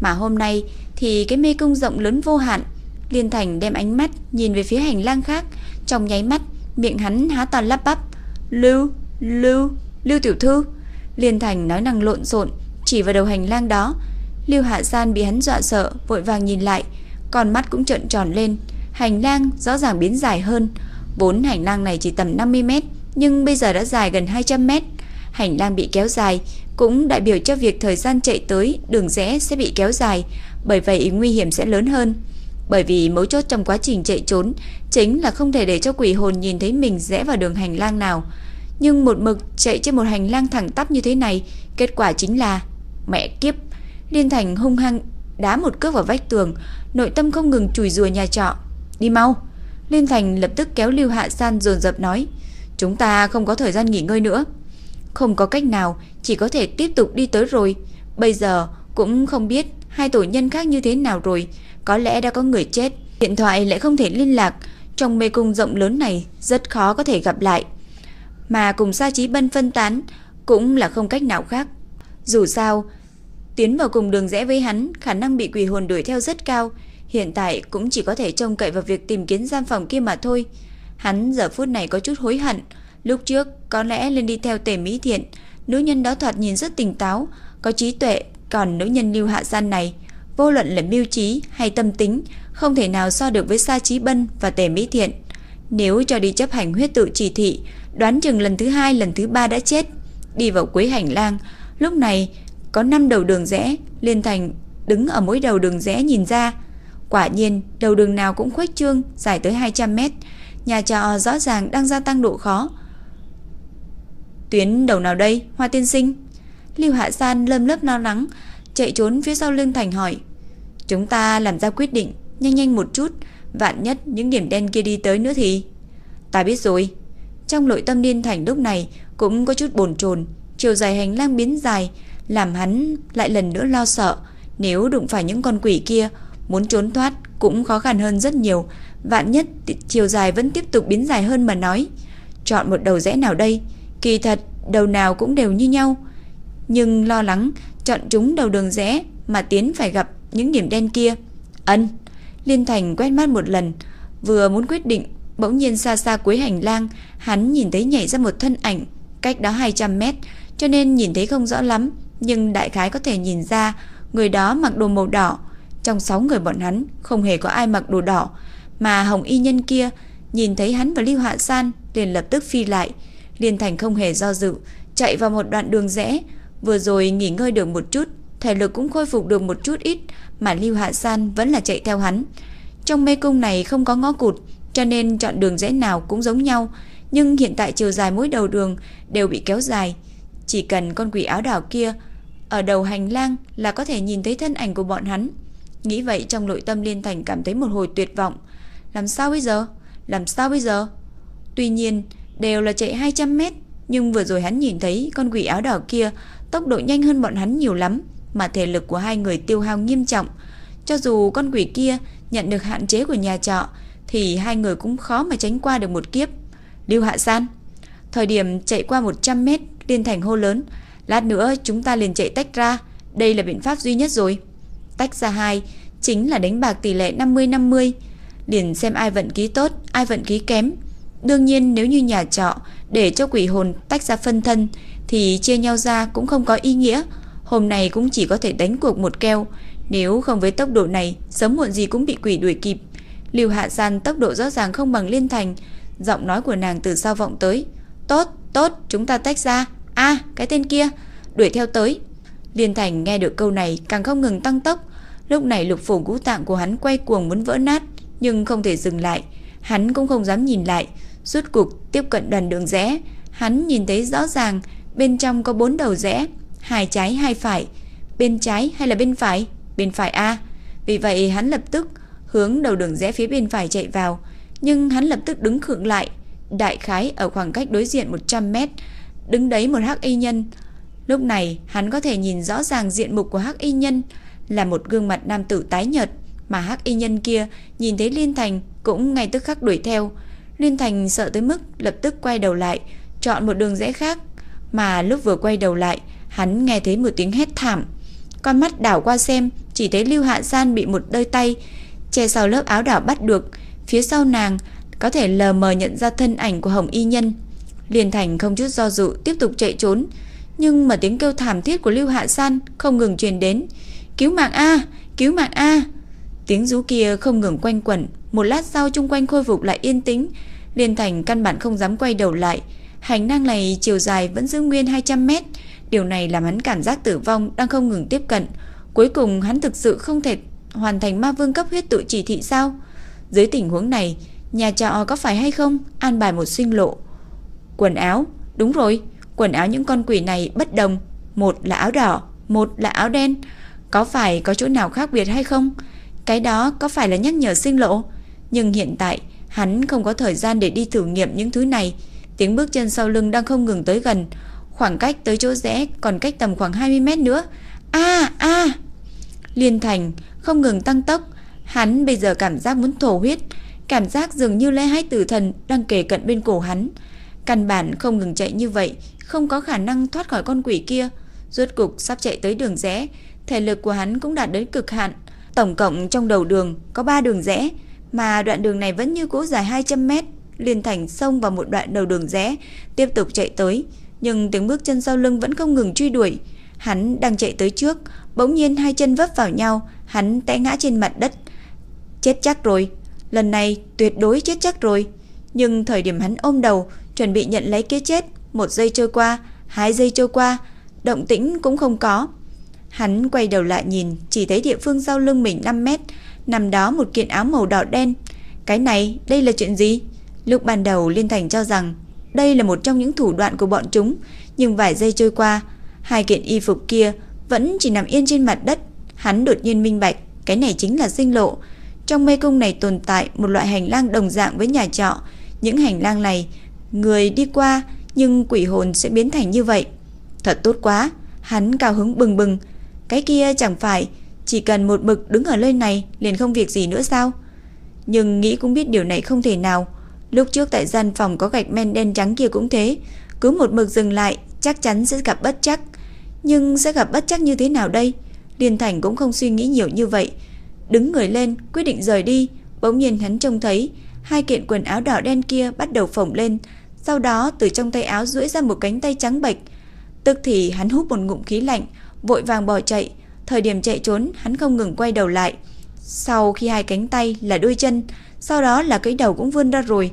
mà hôm nay thì cái mê cung rộng lớn vô hạn, Liên Thành đem ánh mắt nhìn về phía hành lang khác, trong nháy mắt, miệng hắn há to lắp bắp, "Lưu, Lưu, Lưu tiểu thư." Liên Thành nói năng lộn xộn, chỉ vào đầu hành lang đó. Lưu Hạ San bị hắn dọa sợ, vội vàng nhìn lại, con mắt cũng trợn tròn lên. Hành lang rõ ràng biến dài hơn, vốn hành lang này chỉ tầm 50 mét, nhưng bây giờ đã dài gần 200 mét. Hành lang bị kéo dài cũng đại biểu cho việc thời gian chạy tới đường rẽ sẽ bị kéo dài, bởi vậy nguy hiểm sẽ lớn hơn. Bởi vì mấu chốt trong quá trình chạy trốn chính là không thể để cho quỷ hồn nhìn thấy mình rẽ vào đường hành lang nào. Nhưng một mực chạy trên một hành lang thẳng tắp như thế này, kết quả chính là mẹ kiếp. Liên Thành hung hăng đá một cước vào vách tường, nội tâm không ngừng chùi rùa nhà trọ. Đi mau. Liên Thành lập tức kéo Lưu Hạ San dồn dập nói, chúng ta không có thời gian nghỉ ngơi nữa. Không có cách nào, chỉ có thể tiếp tục đi tới rồi. Bây giờ cũng không biết hai tổ nhân khác như thế nào rồi, có lẽ đã có người chết. Điện thoại lại không thể liên lạc, trong mê cung rộng lớn này rất khó có thể gặp lại. Mà cùng Sa Chí Bân phân tán cũng là không cách nào khác. Dù sao, tiến vào cùng đường rẽ với hắn, khả năng bị quỷ hồn đuổi theo rất cao, hiện tại cũng chỉ có thể trông cậy vào việc tìm kiếm giam phòng kia mà thôi. Hắn giờ phút này có chút hối hận, lúc trước có lẽ lên đi theo Tề Mỹ Thiện, nữ nhân đó thoạt nhìn rất tỉnh táo, có trí tuệ, còn nữ nhân Lưu Hạ Gian này, vô luận là mưu trí hay tâm tính, không thể nào so được với Sa Chí Bân và Tề Mỹ Thiện. Nếu cho đi chấp hành huyết tự chỉ thị, đoán chừng lần thứ hai, lần thứ ba đã chết. Đi vào cuối hành lang, lúc này có năm đầu đường rẽ, Liên Thành đứng ở mỗi đầu đường rẽ nhìn ra. Quả nhiên, đầu đường nào cũng khuếch trương, dài tới 200 mét. Nhà trọ rõ ràng đang gia tăng độ khó. Tuyến đầu nào đây, Hoa Tiên Sinh? Lưu Hạ San lâm lớp lo lắng, chạy trốn phía sau lưng Thành hỏi. Chúng ta làm ra quyết định, nhanh nhanh một chút, vạn nhất những điểm đen kia đi tới nữa thì... Ta biết rồi. Trong nội tâm Liên Thành lúc này cũng có chút bồn chồn, chiều dài hành lang biến dài, làm hắn lại lần nữa lo sợ, nếu đụng phải những con quỷ kia, muốn trốn thoát cũng khó khăn hơn rất nhiều, vạn nhất chiều dài vẫn tiếp tục biến dài hơn mà nói. Chọn một đầu rẽ nào đây? Kỳ thật, đầu nào cũng đều như nhau, nhưng lo lắng chọn chúng đầu đường rẽ mà tiến phải gặp những điểm đen kia. Ân, Liên Thành quét mắt một lần, vừa muốn quyết định, bỗng nhiên xa xa cuối hành lang, hắn nhìn thấy nhảy ra một thân ảnh, cách đó 200 mét, cho nên nhìn thấy không rõ lắm, nhưng đại khái có thể nhìn ra người đó mặc đồ màu đỏ. Trong 6 người bọn hắn không hề có ai mặc đồ đỏ, mà Hồng Y nhân kia nhìn thấy hắn và Lưu Hạ San liền lập tức phi lại. Liên Thành không hề do dự, chạy vào một đoạn đường rẽ, vừa rồi nghỉ ngơi được một chút, thể lực cũng khôi phục được một chút ít, mà Lưu Hạ San vẫn là chạy theo hắn. Trong mê cung này không có ngõ cụt, cho nên chọn đường rẽ nào cũng giống nhau, nhưng hiện tại chiều dài mỗi đầu đường đều bị kéo dài. Chỉ cần con quỷ áo đỏ kia ở đầu hành lang là có thể nhìn thấy thân ảnh của bọn hắn. Nghĩ vậy trong nội tâm Liên Thành cảm thấy một hồi tuyệt vọng. Làm sao bây giờ? Làm sao bây giờ? Tuy nhiên, đều là chạy 200 mét, nhưng vừa rồi hắn nhìn thấy con quỷ áo đỏ kia tốc độ nhanh hơn bọn hắn nhiều lắm, mà thể lực của hai người tiêu hao nghiêm trọng. Cho dù con quỷ kia nhận được hạn chế của nhà trọ, thì hai người cũng khó mà tránh qua được một kiếp. Lưu Hạ San, thời điểm chạy qua 100 mét, Liên Thành hô lớn, lát nữa chúng ta liền chạy tách ra, đây là biện pháp duy nhất rồi. Tách ra hai chính là đánh bạc tỷ lệ 50-50, liền xem ai vận khí tốt, ai vận khí kém. Đương nhiên nếu như nhà trọ để cho quỷ hồn tách ra phân thân thì chia nhau ra cũng không có ý nghĩa. Hôm nay cũng chỉ có thể đánh cuộc một keo, nếu không với tốc độ này, sớm muộn gì cũng bị quỷ đuổi kịp. Lưu Hạ San tốc độ rõ ràng không bằng Liên Thành, giọng nói của nàng từ sau vọng tới. "Tốt, tốt, chúng ta tách ra. A, cái tên kia đuổi theo tới." Liên Thành nghe được câu này càng không ngừng tăng tốc, lúc này lục phủ ngũ tạng của hắn quay cuồng muốn vỡ nát, nhưng không thể dừng lại, hắn cũng không dám nhìn lại, rút cuộc tiếp cận đoàn đường rẽ, hắn nhìn thấy rõ ràng bên trong có bốn đầu rẽ, hai trái hai phải, bên trái hay là bên phải? Bên phải a. Vì vậy hắn lập tức hướng đầu đường rẽ phía bên phải chạy vào, nhưng hắn lập tức đứng khựng lại, đại khái ở khoảng cách đối diện 100 mét, đứng đấy một hắc y nhân. Lúc này, hắn có thể nhìn rõ ràng diện mục của hắc y nhân là một gương mặt nam tử tái nhợt, mà hắc y nhân kia nhìn thấy Liên Thành cũng ngay tức khắc đuổi theo. Liên Thành sợ tới mức lập tức quay đầu lại, chọn một đường rẽ khác, mà lúc vừa quay đầu lại, hắn nghe thấy một tiếng hét thảm. Con mắt đảo qua xem, chỉ thấy Lưu Hạ San bị một đôi tay che sau lớp áo đỏ bắt được, phía sau nàng có thể lờ mờ nhận ra thân ảnh của Hồng Y Nhân. Liên Thành không chút do dự tiếp tục chạy trốn, nhưng mà tiếng kêu thảm thiết của Lưu Hạ San không ngừng truyền đến. "Cứu mạng a, cứu mạng a!" Tiếng rú kia không ngừng quanh quẩn, một lát sau chung quanh khôi phục lại yên tĩnh, Liên Thành căn bản không dám quay đầu lại. Hành năng này chiều dài vẫn giữ nguyên 200 mét, điều này làm hắn cảm giác tử vong đang không ngừng tiếp cận. Cuối cùng hắn thực sự không thể hoàn thành ma vương cấp huyết tự chỉ thị sao? Dưới tình huống này, nhà trọ có phải hay không an bài một sinh lộ? Quần áo, đúng rồi, quần áo những con quỷ này bất đồng, một là áo đỏ, một là áo đen. Có phải có chỗ nào khác biệt hay không? Cái đó có phải là nhắc nhở sinh lộ? Nhưng hiện tại, hắn không có thời gian để đi thử nghiệm những thứ này. Tiếng bước chân sau lưng đang không ngừng tới gần, khoảng cách tới chỗ rẽ còn cách tầm khoảng 20 mét nữa. A a. Liên Thành không ngừng tăng tốc, hắn bây giờ cảm giác muốn thổ huyết, cảm giác dường như lê hai tử thần đang kề cận bên cổ hắn. Căn bản không ngừng chạy như vậy, không có khả năng thoát khỏi con quỷ kia. Rốt cục sắp chạy tới đường rẽ, thể lực của hắn cũng đạt đến cực hạn. Tổng cộng trong đầu đường có 3 đường rẽ, mà đoạn đường này vẫn như cũ dài 200 mét. liền Thành sông vào một đoạn đầu đường rẽ, tiếp tục chạy tới, nhưng tiếng bước chân sau lưng vẫn không ngừng truy đuổi. Hắn đang chạy tới trước, bỗng nhiên hai chân vấp vào nhau, hắn té ngã trên mặt đất. Chết chắc rồi, lần này tuyệt đối chết chắc rồi. Nhưng thời điểm hắn ôm đầu, chuẩn bị nhận lấy cái chết, một giây trôi qua, hai giây trôi qua, động tĩnh cũng không có. Hắn quay đầu lại nhìn, chỉ thấy địa phương sau lưng mình 5 mét, nằm đó một kiện áo màu đỏ đen. Cái này, đây là chuyện gì? Lúc ban đầu Liên Thành cho rằng đây là một trong những thủ đoạn của bọn chúng, nhưng vài giây trôi qua, hai kiện y phục kia vẫn chỉ nằm yên trên mặt đất. Hắn đột nhiên minh bạch, cái này chính là sinh lộ. Trong mê cung này tồn tại một loại hành lang đồng dạng với nhà trọ. Những hành lang này, người đi qua nhưng quỷ hồn sẽ biến thành như vậy. Thật tốt quá, hắn cao hứng bừng bừng. Cái kia chẳng phải chỉ cần một mực đứng ở nơi này liền không việc gì nữa sao? Nhưng nghĩ cũng biết điều này không thể nào. Lúc trước tại gian phòng có gạch men đen trắng kia cũng thế, cứ một mực dừng lại chắc chắn sẽ gặp bất chắc. Nhưng sẽ gặp bất chắc như thế nào đây? Liên Thành cũng không suy nghĩ nhiều như vậy, đứng người lên, quyết định rời đi, bỗng nhiên hắn trông thấy hai kiện quần áo đỏ đen kia bắt đầu phồng lên, sau đó từ trong tay áo duỗi ra một cánh tay trắng bệch. Tức thì hắn hút một ngụm khí lạnh, vội vàng bỏ chạy, thời điểm chạy trốn hắn không ngừng quay đầu lại. Sau khi hai cánh tay là đôi chân, sau đó là cái đầu cũng vươn ra rồi.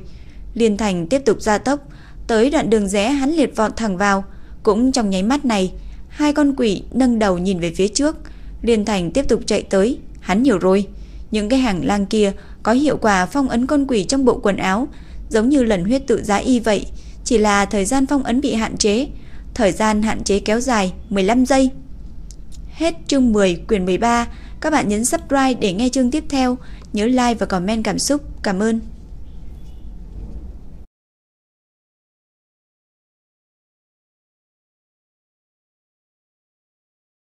Liên Thành tiếp tục gia tốc, tới đoạn đường rẽ hắn liệt vọt thẳng vào, cũng trong nháy mắt này, hai con quỷ nâng đầu nhìn về phía trước, Liên Thành tiếp tục chạy tới, hắn hiểu rồi, những cái hàng lang kia có hiệu quả phong ấn con quỷ trong bộ quần áo, giống như lần huyết tự giá y vậy, chỉ là thời gian phong ấn bị hạn chế, thời gian hạn chế kéo dài 15 giây. Hết chương 10 quyển 13, các bạn nhấn subscribe để nghe chương tiếp theo, nhớ like và comment cảm xúc. Cảm ơn.